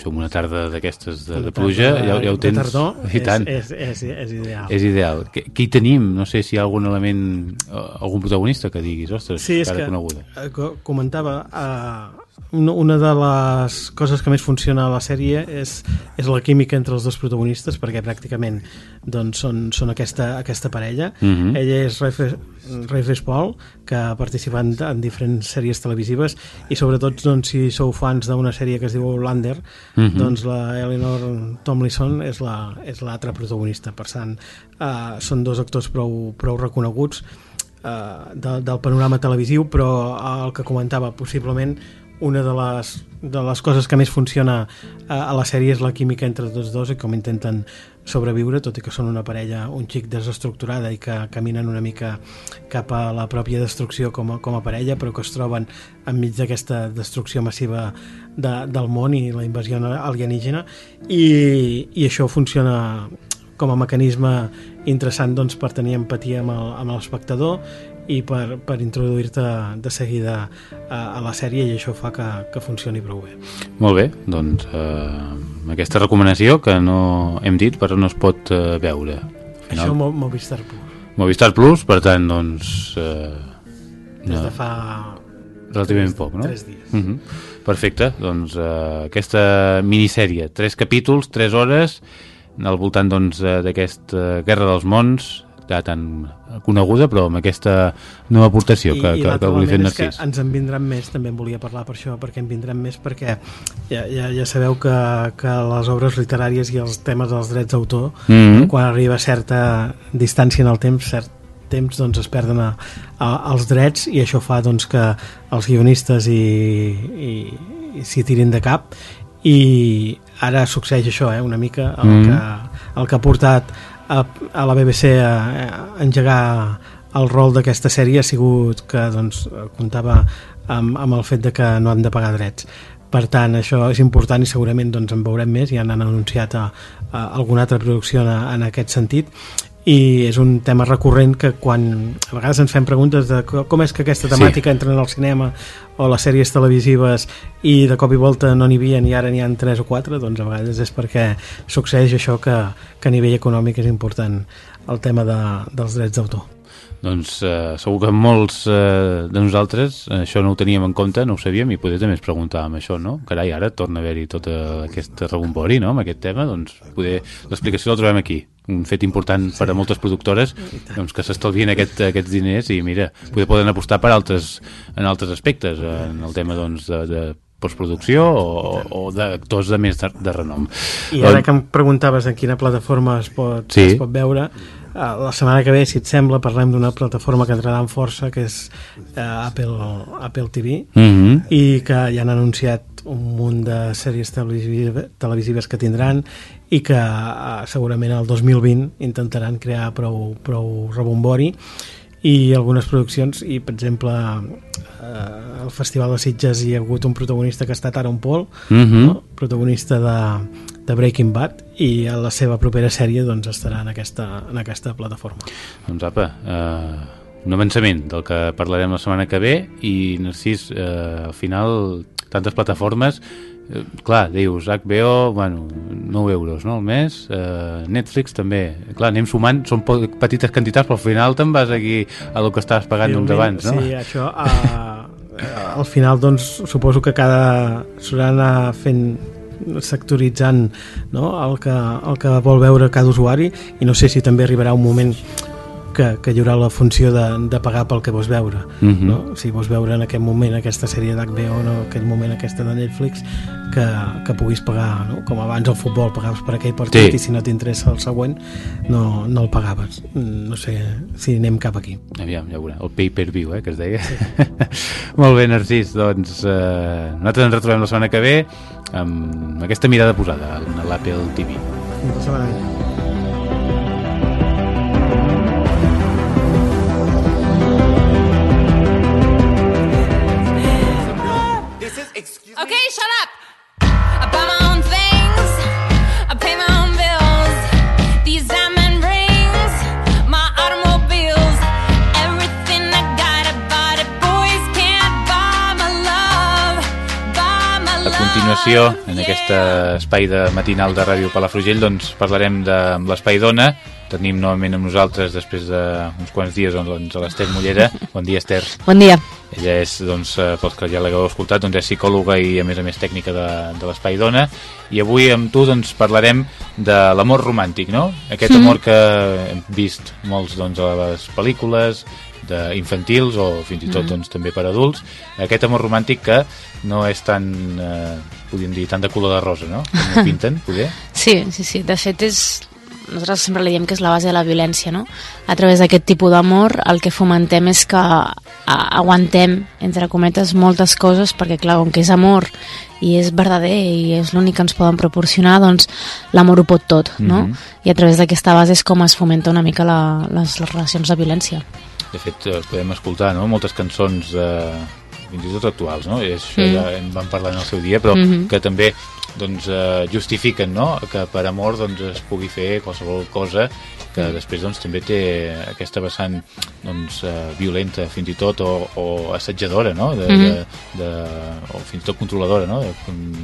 [SPEAKER 1] som una tarda d'aquestes de, de pluja, ja, ja ho tens...
[SPEAKER 7] De tardor
[SPEAKER 1] I tant.
[SPEAKER 7] és, és, és, és ideal.
[SPEAKER 1] És ideal. Qui, qui tenim? No sé si hi ha algun element, eh, algun protagonista que diguis, ostres,
[SPEAKER 7] Sí, és
[SPEAKER 1] cara
[SPEAKER 7] que
[SPEAKER 1] coneguda.
[SPEAKER 7] eh, co- comentava eh, una, de les coses que més funciona a la sèrie és, és la química entre els dos protagonistes perquè pràcticament doncs, són, són aquesta, aquesta parella
[SPEAKER 1] Mhm.
[SPEAKER 7] ella és Rafe Paul que ha participat en, en diferents sèries televisives i sobretot doncs, si sou fans d'una sèrie que es diu Outlander
[SPEAKER 1] Mhm.
[SPEAKER 7] doncs la Eleanor Tomlinson és la- és l'altra protagonista per tant eh, són dos actors prou, prou reconeguts eh, de, del panorama televisiu però el que comentava possiblement una de les, de les coses que més funciona eh, a la sèrie és la química entre tots dos i com intenten sobreviure, tot i que són una parella un xic desestructurada i que caminen una mica cap a la pròpia destrucció com a, com a parella, però que es troben enmig d'aquesta destrucció massiva de, del món i la invasió alienígena. I, i això funciona com a mecanisme interessant doncs, per tenir empatia amb l'espectador i per, per introduir-te de seguida a, a la sèrie i això fa que, que funcioni prou bé.
[SPEAKER 1] Molt bé, doncs eh, aquesta recomanació que no hem dit però no es pot eh, veure. Al
[SPEAKER 7] Això
[SPEAKER 1] final,
[SPEAKER 7] Mo- Movistar Plus,
[SPEAKER 1] Movistar Plus, per tant, doncs... Eh,
[SPEAKER 7] des
[SPEAKER 1] no,
[SPEAKER 7] de fa
[SPEAKER 1] relativament poc, no?
[SPEAKER 7] tres dies.
[SPEAKER 1] Uh -huh. Perfecte, doncs eh, aquesta minissèrie, tres capítols, tres hores, al voltant doncs, eh, d'aquesta Guerra dels Mons, ja tan coneguda, però amb aquesta nova aportació que, que, que
[SPEAKER 7] l'altre
[SPEAKER 1] volia fer
[SPEAKER 7] és que
[SPEAKER 1] Narcís.
[SPEAKER 7] ens en vindran més, també en volia parlar per això, perquè en vindran més perquè ja, ja, ja sabeu que, que les obres literàries i els temes dels drets d'autor,
[SPEAKER 1] Mhm.
[SPEAKER 7] quan arriba certa distància en el temps, cert temps doncs, es perden a, a, els drets i això fa doncs, que els guionistes i, i, i s'hi tirin de cap i ara succeeix això, eh, una mica el, mm. que, el que ha portat a, a la BBC a, a engegar el rol d'aquesta sèrie ha sigut que doncs, comptava amb, amb el fet de que no han de pagar drets. Per tant això és important i segurament doncs, en veurem més. I han anunciat a, a alguna altra producció en, en aquest sentit i és un tema recurrent que quan a vegades ens fem preguntes de com és que aquesta temàtica sí. entra en el cinema o les sèries televisives i de cop i volta no n'hi havia i ara n'hi han 3 o 4 doncs a vegades és perquè succeeix això que, que a nivell econòmic és important el tema de, dels drets d'autor
[SPEAKER 1] doncs eh, segur que molts eh, de nosaltres eh, això no ho teníem en compte, no ho sabíem i poder també ens preguntàvem això, no? Carai, ara torna a haver-hi tot aquest rebombori, no?, amb aquest tema, doncs poder l'explicació la trobem aquí un fet important per a moltes productores doncs, que s'estalvien aquest, aquests diners i mira, poder poden apostar per altres, en altres aspectes, en el tema doncs, de, de postproducció o, o d'actors de més de, de renom.
[SPEAKER 7] I ara que em preguntaves en quina plataforma es pot, sí. es pot veure, Eh, la setmana que ve, si et sembla, parlem d'una plataforma que entrarà en força, que és uh, Apple, Apple TV, mm -hmm. i que ja han anunciat un munt de sèries televisives, que tindran i que uh, segurament el 2020 intentaran crear prou, prou rebombori i algunes produccions i per exemple eh, al Festival de Sitges hi ha hagut un protagonista que ha estat Aaron Paul mm -hmm. no? protagonista de, de Breaking Bad i a la seva propera sèrie doncs, estarà en aquesta, en aquesta plataforma
[SPEAKER 1] doncs apa eh, un avançament del que parlarem la setmana que ve i Narcís, eh, al final tantes plataformes Eh, clar, dius, HBO, bueno, 9 euros no, al mes, eh, Netflix també, clar, anem sumant, són petites quantitats, però al final te'n vas aquí a lo que estaves pagant uns abans, no?
[SPEAKER 7] Sí, això, uh, al final, doncs, suposo que cada s'haurà d'anar fent sectoritzant no? el, que, el que vol veure cada usuari i no sé si també arribarà un moment que, que hi haurà la funció de, de pagar pel que vols veure uh mhm. -huh. no? si vols veure en aquest moment aquesta sèrie d'HBO no? en aquell moment aquesta de Netflix que, que puguis pagar no? com abans el futbol pagaves per aquell partit sí. i si no t'interessa el següent no, no el pagaves no sé si anem cap aquí
[SPEAKER 1] aviam, ja veurà, el pay-per-view eh, que es deia sí. molt bé Narcís doncs eh, nosaltres ens retrobem la setmana que ve amb aquesta mirada posada a l'Apple TV
[SPEAKER 7] fins la setmana que ve
[SPEAKER 1] continuació, en aquest espai de matinal de Ràdio Palafrugell, doncs parlarem de l'Espai Dona. Tenim novament amb nosaltres, després d'uns quants dies, doncs, l'Ester Mollera. Bon dia, Ester.
[SPEAKER 8] Bon dia.
[SPEAKER 1] Ella és, doncs, eh, pels que ja l'hagueu escoltat, doncs és psicòloga i, a més a més, tècnica de, de l'Espai Dona. I avui amb tu, doncs, parlarem de l'amor romàntic, no? Aquest mm. amor que hem vist molts, doncs, a les pel·lícules, infantils o fins i tot mm. doncs, també per adults aquest amor romàntic que no és tan eh, podríem dir, tan de color de rosa no? com ho pinten, poder?
[SPEAKER 8] Sí, sí, sí, de fet és nosaltres sempre li diem que és la base de la violència, no? A través d'aquest tipus d'amor el que fomentem és que aguantem, entre cometes, moltes coses, perquè clar, com que és amor i és verdader i és l'únic que ens poden proporcionar, doncs l'amor ho pot tot, no? Mm -hmm. I a través d'aquesta base és com es fomenta una mica la, les, les relacions de violència.
[SPEAKER 1] De fet, eh, podem escoltar no? moltes cançons eh, fins i tot actuals, no? I això mm. ja en vam parlar en el seu dia, però mm -hmm. que també doncs, eh, justifiquen no? que per amor doncs, es pugui fer qualsevol cosa que després doncs, també té aquesta vessant doncs, eh, violenta fins i tot o, o assetjadora no? de, mm -hmm. de, de, o fins i tot controladora no? De,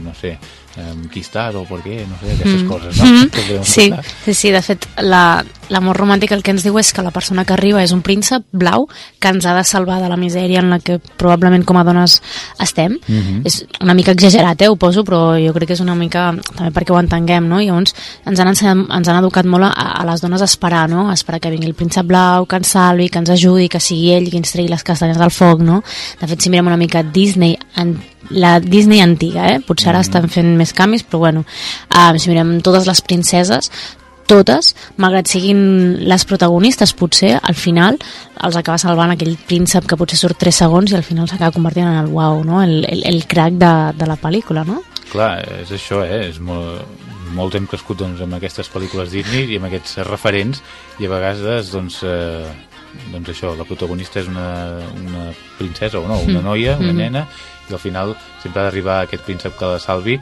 [SPEAKER 1] no sé, um, qui estàs o per què, no sé, aquestes mm. coses, no? Mm.
[SPEAKER 8] Sí, sí, sí, de fet, l'amor la, romàntic el que ens diu és que la persona que arriba és un príncep blau que ens ha de salvar de la misèria en la que probablement com a dones estem. Mm -hmm. És una mica exagerat, eh, ho poso, però jo crec que és una mica, també perquè ho entenguem, no? I llavors ens han, ensenyat, ens han educat molt a, a les dones esperar, no? Esperar que vingui el príncep blau, que ens salvi, que ens ajudi, que sigui ell qui ens tregui les castanyes del foc, no? De fet, si mirem una mica Disney, en la Disney antiga, eh? potser ara mm. estan fent més canvis, però bueno, uh, si mirem totes les princeses, totes, malgrat siguin les protagonistes, potser al final els acaba salvant aquell príncep que potser surt 3 segons i al final s'acaba convertint en el wow, no? el, el, el crack de, de la pel·lícula, no?
[SPEAKER 1] Clar, és això, eh? És molt, molt hem crescut doncs, amb aquestes pel·lícules Disney i amb aquests referents i a vegades doncs, eh, doncs això, la protagonista és una, una princesa o no, una noia, una
[SPEAKER 8] Mm.
[SPEAKER 1] nena i al final sempre ha d'arribar aquest príncep que la salvi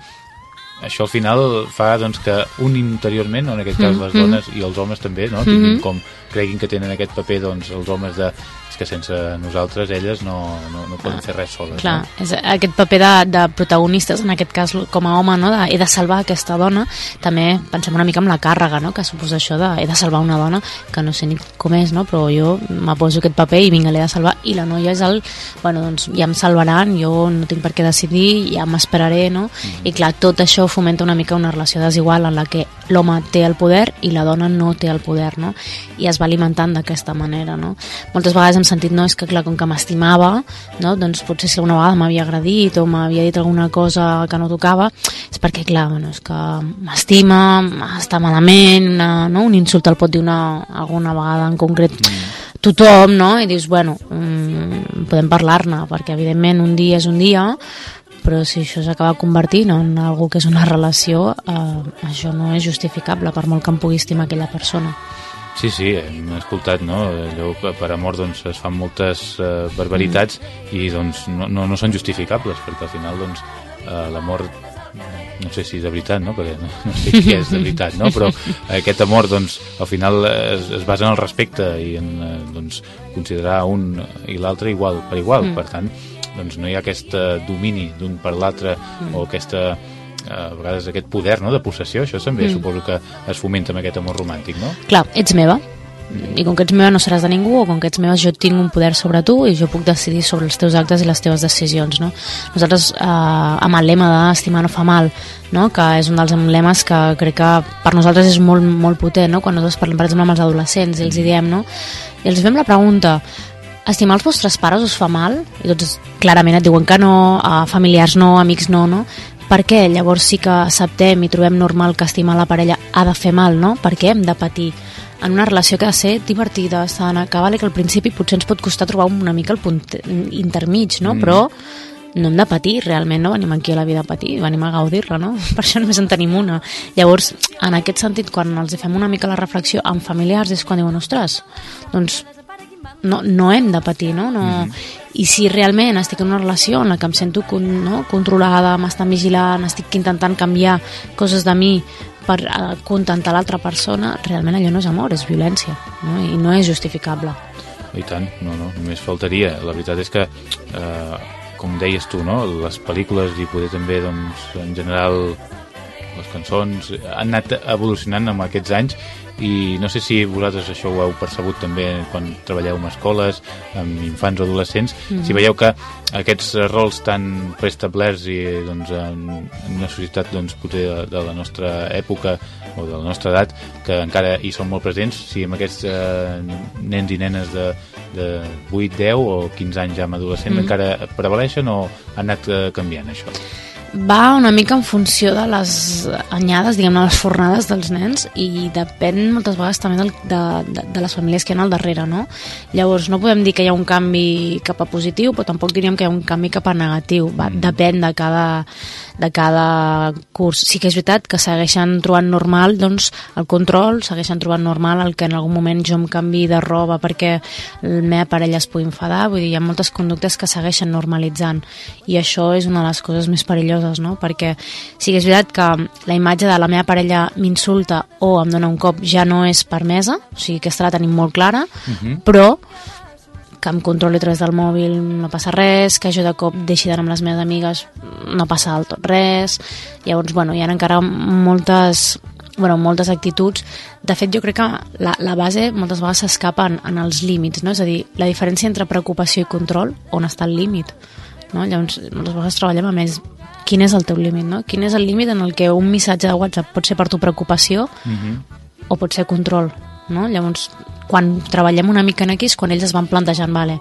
[SPEAKER 1] això al final fa doncs, que un interiorment, en aquest cas
[SPEAKER 8] Mm,
[SPEAKER 1] les
[SPEAKER 8] mm.
[SPEAKER 1] dones i els homes també, no? tinguin
[SPEAKER 8] Mhm.
[SPEAKER 1] com creguin que tenen aquest paper doncs, els homes de és que sense nosaltres elles no, no, no poden fer res soles.
[SPEAKER 8] Clar,
[SPEAKER 1] No?
[SPEAKER 8] és aquest paper de, de protagonistes, en aquest cas com a home, no? de, he de salvar aquesta dona, també pensem una mica en la càrrega, no? que suposa això de he de salvar una dona, que no sé ni com és, no? però jo m'aposo aquest paper i vinga, l'he de salvar, i la noia és el, bueno, doncs ja em salvaran, jo no tinc per què decidir, ja m'esperaré, no? I clar, tot això fomenta una mica una relació desigual en la que l'home té el poder i la dona no té el poder, no? I es va alimentant d'aquesta manera, no? Moltes vegades hem sentit, no, és que clar, com que m'estimava, no, doncs potser si una vegada m'havia agredit o m'havia dit alguna cosa que no tocava, és perquè, clar, bueno, és que m'estima, està malament, una, no? un insult el pot dir una, alguna vegada en concret tothom, no? I dius, bueno, mm, podem parlar-ne, perquè evidentment un dia és un dia, però si això s'acaba convertint en algú que és una relació, eh, això no és justificable, per molt que em pugui estimar aquella persona.
[SPEAKER 1] Sí, sí, hem escoltat, no? Allò per amor doncs, es fan moltes eh, barbaritats i doncs, no, no, no són justificables, perquè al final doncs, eh, l'amor no sé si de veritat, no? perquè no, no sé què és de veritat, no? però aquest amor doncs, al final es, es basa en el respecte i en eh, doncs, considerar un i l'altre igual per igual,
[SPEAKER 8] Mm.
[SPEAKER 1] per tant doncs, no hi ha aquest eh, domini d'un per l'altre
[SPEAKER 8] Mm.
[SPEAKER 1] o aquesta eh, a vegades aquest poder no, de possessió, això també
[SPEAKER 8] Mm.
[SPEAKER 1] suposo que es fomenta amb aquest amor romàntic, no?
[SPEAKER 8] Clar, ets meva, i com que ets meva no seràs de ningú, o com que ets meva jo tinc un poder sobre tu i jo puc decidir sobre els teus actes i les teves decisions, no? Nosaltres, eh, amb el lema d'estimar no fa mal, no? que és un dels lemes que crec que per nosaltres és molt, molt potent, no? quan nosaltres parlem, per exemple, amb els adolescents i els hi diem, no? I els fem la pregunta, estimar els vostres pares us fa mal? I tots clarament et diuen que no, a familiars no, amics no, no? Per què? Llavors sí que acceptem i trobem normal que estimar la parella ha de fer mal, no? Per què hem de patir? En una relació que ha de ser divertida, sana, que vale que al principi potser ens pot costar trobar una mica el punt intermig, no?
[SPEAKER 1] Mm.
[SPEAKER 8] Però no hem de patir, realment no venim aquí a la vida a patir, venim a gaudir-la, no? Per això només en tenim una. Llavors, en aquest sentit, quan els fem una mica la reflexió amb familiars és quan diuen, ostres, doncs no, no hem de patir, no? no I si realment estic en una relació en la que em sento con, no? controlada, m'estan vigilant, estic intentant canviar coses de mi per eh, contentar l'altra persona, realment allò no és amor, és violència, no? i no és justificable.
[SPEAKER 1] I tant, no, no, només faltaria. La veritat és que, eh, com deies tu, no? les pel·lícules i poder també, doncs, en general, les cançons han anat evolucionant amb aquests anys i no sé si vosaltres això ho heu percebut també quan treballeu en escoles, amb infants o adolescents,
[SPEAKER 8] Mhm.
[SPEAKER 1] si veieu que aquests rols tan preestablerts i doncs, en, en una societat doncs, potser de, de la nostra època o de la nostra edat, que encara hi són molt presents, si amb aquests eh, nens i nenes de, de 8, 10 o 15 anys ja amb adolescent
[SPEAKER 8] Mhm.
[SPEAKER 1] encara prevaleixen o ha anat eh, canviant això?
[SPEAKER 8] Va una mica en funció de les anyades, diguem-ne, les fornades dels nens i depèn moltes vegades també del, de, de, de les famílies que hi ha al darrere, no? Llavors, no podem dir que hi ha un canvi cap a positiu, però tampoc diríem que hi ha un canvi cap a negatiu. Va, depèn de cada, de cada curs. Sí que és veritat que segueixen trobant normal doncs, el control, segueixen trobant normal el que en algun moment jo em canvi de roba perquè la meva parella es pugui enfadar, vull dir, hi ha moltes conductes que segueixen normalitzant i això és una de les coses més perilloses, no? Perquè sí que és veritat que la imatge de la meva parella m'insulta o em dona un cop ja no és permesa, o sigui, aquesta la tenim molt clara,
[SPEAKER 1] Mhm.
[SPEAKER 8] però que em controli a través del mòbil no passa res, que jo de cop deixi d'anar amb les meves amigues no passa del tot res llavors bueno, hi ha encara moltes bueno, moltes actituds de fet jo crec que la, la base moltes vegades s'escapa en, en els límits no? és a dir, la diferència entre preocupació i control on està el límit no? llavors moltes vegades treballem a més quin és el teu límit, no? quin és el límit en el que un missatge de WhatsApp pot ser per tu preocupació
[SPEAKER 1] Mhm.
[SPEAKER 8] o pot ser control, no? Llavors, quan treballem una mica en aquí és quan ells es van plantejant, vale,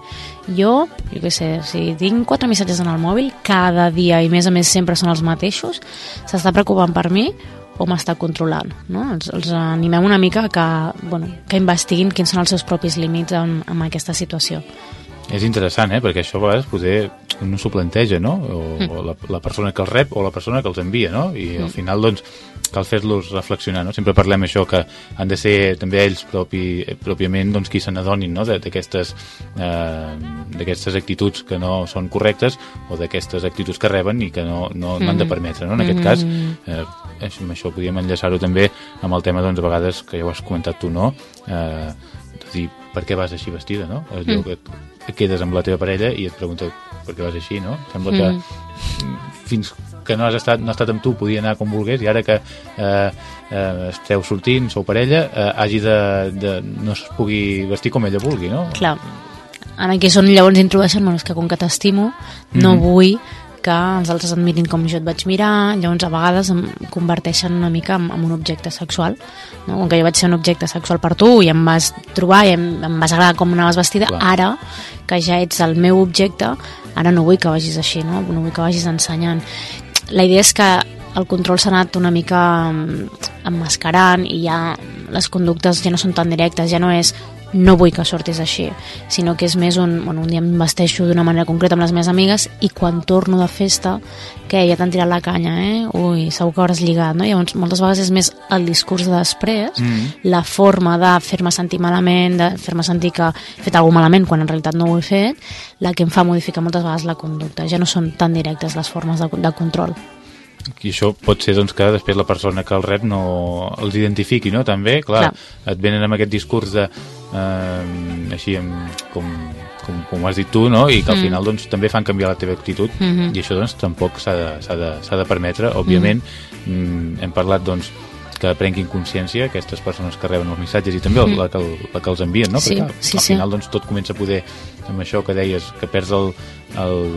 [SPEAKER 8] jo, jo què sé, si tinc quatre missatges en el mòbil, cada dia i més a més sempre són els mateixos, s'està preocupant per mi o m'està controlant. No? Els, els animem una mica que, bueno, que investiguin quins són els seus propis límits en, en aquesta situació.
[SPEAKER 1] És interessant, eh? perquè això a vegades poder no s'ho planteja, no? O, mm. o la, la persona que els rep o la persona que els envia, no? I mm. al final, doncs, cal fer-los reflexionar, no? Sempre parlem això que han de ser també ells propi, pròpiament doncs, qui se n'adonin no? d'aquestes eh, actituds que no són correctes o d'aquestes actituds que reben i que no, no, mm. no han de permetre, no? En aquest mm. cas, eh, amb això podríem enllaçar-ho també amb el tema, doncs, a vegades, que ja ho has comentat tu, no? Eh, de dir, per què vas així vestida, no? Allò mm. que quedes amb la teva parella i et pregunta per què vas així, no? Sembla que mm. fins que no has estat, no has estat amb tu podia anar com volgués i ara que eh, eh, esteu sortint, sou parella, eh, hagi de, de, no es pugui vestir com ella vulgui, no?
[SPEAKER 8] Clar. En aquí són llavors introdueixen, bueno, és que com que t'estimo, no mm -hmm. vull que els altres et mirin com jo et vaig mirar, llavors a vegades em converteixen una mica en, en un objecte sexual. No? Com que jo vaig ser un objecte sexual per tu i em vas trobar i em, em vas agradar com anaves vestida, Clar. ara que ja ets el meu objecte, ara no vull que vagis així, no, no vull que vagis ensenyant la idea és que el control s'ha anat una mica emmascarant i ja les conductes ja no són tan directes, ja no és no vull que sortis així, sinó que és més un, bueno, un dia em vesteixo d'una manera concreta amb les meves amigues i quan torno de festa, que ja t'han tirat la canya, eh? Ui, segur que hauràs lligat, no? Llavors, moltes vegades és més el discurs de després, mm. la forma de fer-me sentir malament, de fer-me sentir que he fet alguna malament quan en realitat no ho he fet, la que em fa modificar moltes vegades la conducta. Ja no són tan directes les formes de, de control
[SPEAKER 1] i això pot ser doncs, que després la persona que el rep no els identifiqui, no? També, clar, clar. et venen amb aquest discurs de eh, així amb, com, com, com has dit tu, no? I que al mm. final doncs, també fan canviar la teva actitud mm -hmm. i això doncs tampoc s'ha de, de, de permetre, òbviament mm. Mm, hem parlat doncs que prenguin consciència aquestes persones que reben els missatges i també mm. la, que, la que els envien, no?
[SPEAKER 8] Sí,
[SPEAKER 1] Perquè
[SPEAKER 8] sí,
[SPEAKER 1] al final doncs, tot comença a poder amb això que deies, que perds el, el,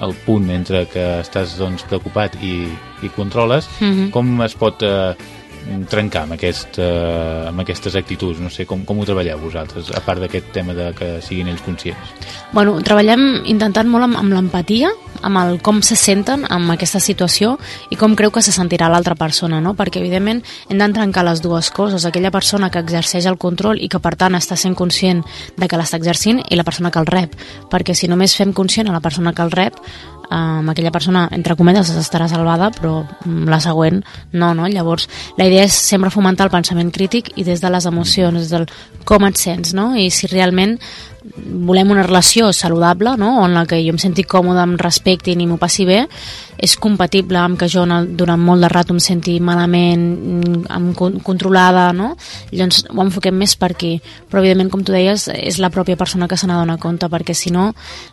[SPEAKER 1] el punt entre que estàs doncs, preocupat i, i controles, mm -hmm. com es pot eh, trencar amb, aquest, eh, amb aquestes actituds? No sé, com, com ho treballeu vosaltres, a part d'aquest tema de que siguin ells conscients?
[SPEAKER 8] Bueno, treballem intentant molt amb, amb l'empatia, amb el com se senten amb aquesta situació i com creu que se sentirà l'altra persona, no? perquè evidentment hem d'entrencar les dues coses, aquella persona que exerceix el control i que per tant està sent conscient de que l'està exercint i la persona que el rep, perquè si només fem conscient a la persona que el rep amb aquella persona, entre cometes, estarà salvada, però la següent no, no? Llavors, la idea és sempre fomentar el pensament crític i des de les emocions, des del com et sents, no? I si realment volem una relació saludable, no? en la que jo em senti còmode, em respectin i m'ho passi bé, és compatible amb que jo durant molt de rato em senti malament, amb, controlada, no? Llavors ho enfoquem més per aquí. Però evidentment, com tu deies, és la pròpia persona que se n'adona compte, perquè si no,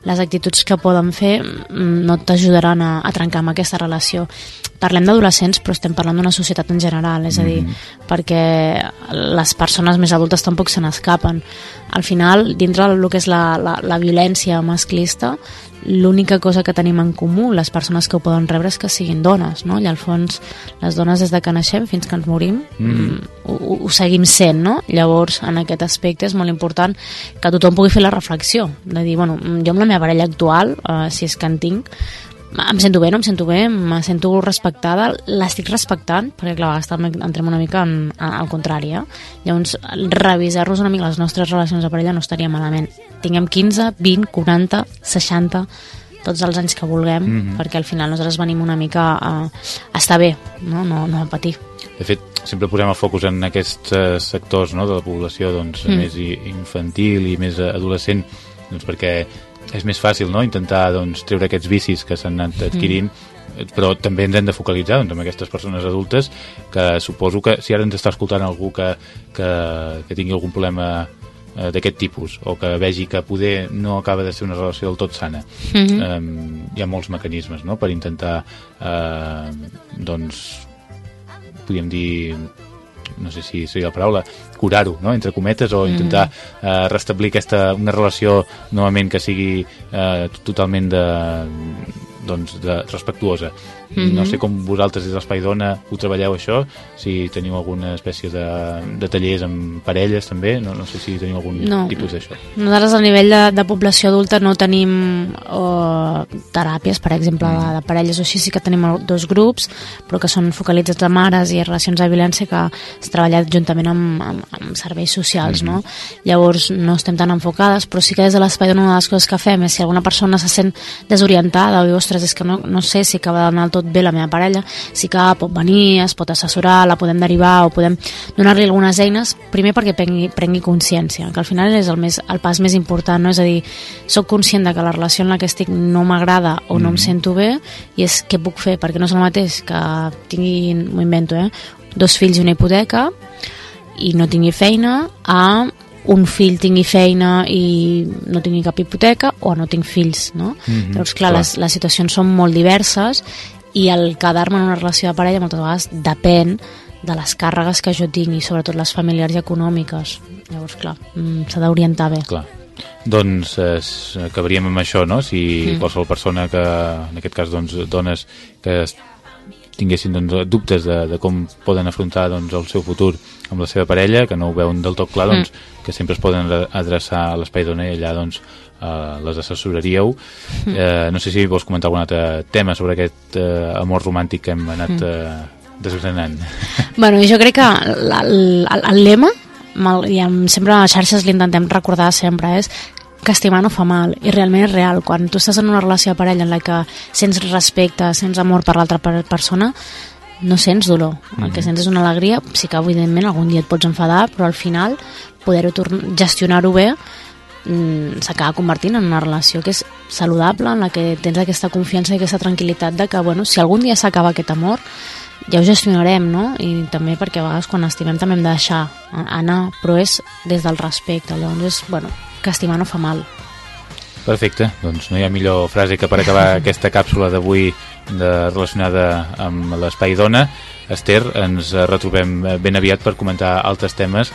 [SPEAKER 8] les actituds que poden fer mm, no t'ajudaran a, a trencar amb aquesta relació. Parlem d'adolescents, però estem parlant d'una societat en general, és a dir, mm -hmm. perquè les persones més adultes tampoc se n'escapen. Al final, dintre del que és la, la, la violència masclista, l'única cosa que tenim en comú les persones que ho poden rebre és que siguin dones no? i al fons les dones des de que naixem fins que ens morim mm. ho, ho seguim sent no? llavors en aquest aspecte és molt important que tothom pugui fer la reflexió de dir, bueno, jo amb la meva parella actual eh, si és que en tinc em sento bé, no em sento bé, me sento respectada, l'estic respectant, perquè clar, a vegades entrem una mica en, al contrari, eh? Llavors, revisar-nos una mica les nostres relacions de parella no estaria malament. Tinguem 15, 20, 40, 60, tots els anys que vulguem, mm -hmm. perquè al final nosaltres venim una mica a, a estar bé, no? No, no a patir.
[SPEAKER 1] De fet, sempre posem el focus en aquests uh, sectors no, de la població doncs, mm. més infantil i més adolescent, doncs perquè és més fàcil no? intentar doncs, treure aquests vicis que s'han anat adquirint mm. però també ens hem de focalitzar doncs, en aquestes persones adultes que suposo que si ara ens està escoltant algú que, que, que tingui algun problema eh, d'aquest tipus o que vegi que poder no acaba de ser una relació del tot sana mm -hmm. eh, hi ha molts mecanismes no? per intentar eh, doncs podríem dir no sé si seria la paraula, curar-ho, no? entre cometes, o intentar mm. eh, restablir aquesta, una relació novament que sigui eh, totalment de doncs, de, respectuosa. Mm
[SPEAKER 8] Mhm.
[SPEAKER 1] -hmm. No sé com vosaltres des de l'Espai Dona ho treballeu això, si teniu alguna espècie de, de tallers amb parelles també, no, no sé si teniu algun
[SPEAKER 8] No.
[SPEAKER 1] tipus d'això.
[SPEAKER 8] Nosaltres a nivell de, de població adulta no tenim o, teràpies, per exemple, de, de parelles o així, sí que tenim dos grups, però que són focalitzats a mares i a relacions de violència que es treballa juntament amb, amb, amb serveis socials, no? Llavors no estem tan enfocades, però sí que des de l'espai una de les coses que fem és si alguna persona se sent desorientada o diu, ostres, és que no, no sé si acaba d'anar tot bé la meva parella, sí que pot venir, es pot assessorar, la podem derivar o podem donar-li algunes eines, primer perquè prengui, prengui consciència, que al final és el, més, el pas més important, no? és a dir, sóc conscient de que la relació en la que estic no m'agrada o no em sento bé i és què puc fer, perquè no és el mateix que tingui, m'ho invento, eh? dos fills i una hipoteca i no tingui feina a un fill tingui feina i no tingui cap hipoteca o no tinc fills, no?
[SPEAKER 1] Mhm,
[SPEAKER 8] Llavors, clar,
[SPEAKER 1] clar.
[SPEAKER 8] Les, les situacions són molt diverses i el quedar-me en una relació de parella moltes vegades depèn de les càrregues que jo tinc i sobretot les familiars i econòmiques. Llavors, clar, mm, s'ha d'orientar bé.
[SPEAKER 1] Clar. Doncs eh, acabaríem amb això, no? Si
[SPEAKER 8] Mm.
[SPEAKER 1] mm. qualsevol persona que, en aquest cas, doncs, dones que es- tinguessin doncs, dubtes de, de com poden afrontar doncs, el seu futur amb la seva parella, que no ho veuen del tot clar, doncs, que sempre es poden adre- adreçar a l'Espai Dona i allà doncs, eh, les assessoraríeu. Eh, no sé si vols comentar algun altre tema sobre aquest eh, amor romàntic que hem anat eh, desgranant.
[SPEAKER 8] Bueno, jo crec que el, el, el lema, i amb, sempre a les xarxes l'intentem recordar sempre, és que estimar no fa mal, i realment és real. Quan tu estàs en una relació de parella en la que sents respecte, sents amor per l'altra per persona, no sents dolor. El que sents és una alegria, sí que evidentment algun dia et pots enfadar, però al final poder-ho gestionar-ho bé mm, s'acaba convertint en una relació que és saludable, en la que tens aquesta confiança i aquesta tranquil·litat de que, bueno, si algun dia s'acaba aquest amor, ja ho gestionarem, no? I també perquè a vegades quan estimem també hem de deixar anar, però és des del respecte. Llavors és, bueno, que estimar no fa mal.
[SPEAKER 1] Perfecte, doncs no hi ha millor frase que per acabar aquesta càpsula d'avui de, relacionada amb l'espai dona. Esther, ens retrobem ben aviat per comentar altres temes,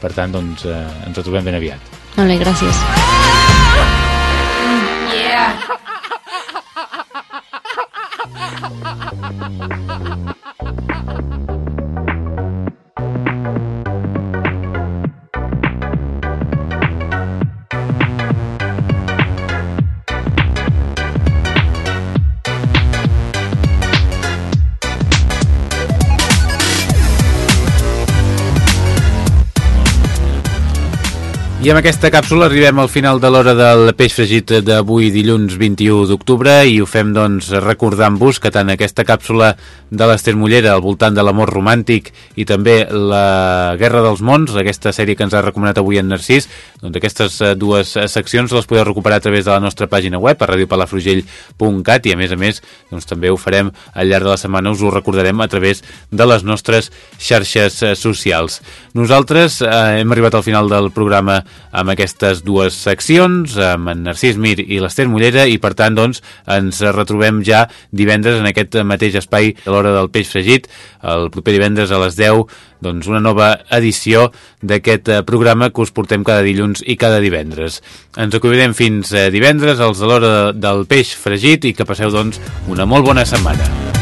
[SPEAKER 1] per tant, doncs, eh, ens retrobem ben aviat.
[SPEAKER 8] Molt bé, gràcies.
[SPEAKER 1] I amb aquesta càpsula arribem al final de l'hora del peix fregit d'avui dilluns 21 d'octubre i ho fem doncs recordant-vos que tant aquesta càpsula de l'Ester Mullera al voltant de l'amor romàntic i també la Guerra dels Mons, aquesta sèrie que ens ha recomanat avui en Narcís, doncs aquestes dues seccions les podeu recuperar a través de la nostra pàgina web a radiopalafrugell.cat i a més a més doncs, també ho farem al llarg de la setmana, us ho recordarem a través de les nostres xarxes socials. Nosaltres eh, hem arribat al final del programa amb aquestes dues seccions, amb en Narcís Mir i l'Ester Mullera, i per tant doncs, ens retrobem ja divendres en aquest mateix espai a l'hora del peix fregit, el proper divendres a les 10, doncs una nova edició d'aquest eh, programa que us portem cada dilluns i cada divendres. Ens acomiadem fins eh, divendres, als de l'hora del peix fregit, i que passeu doncs una molt bona setmana.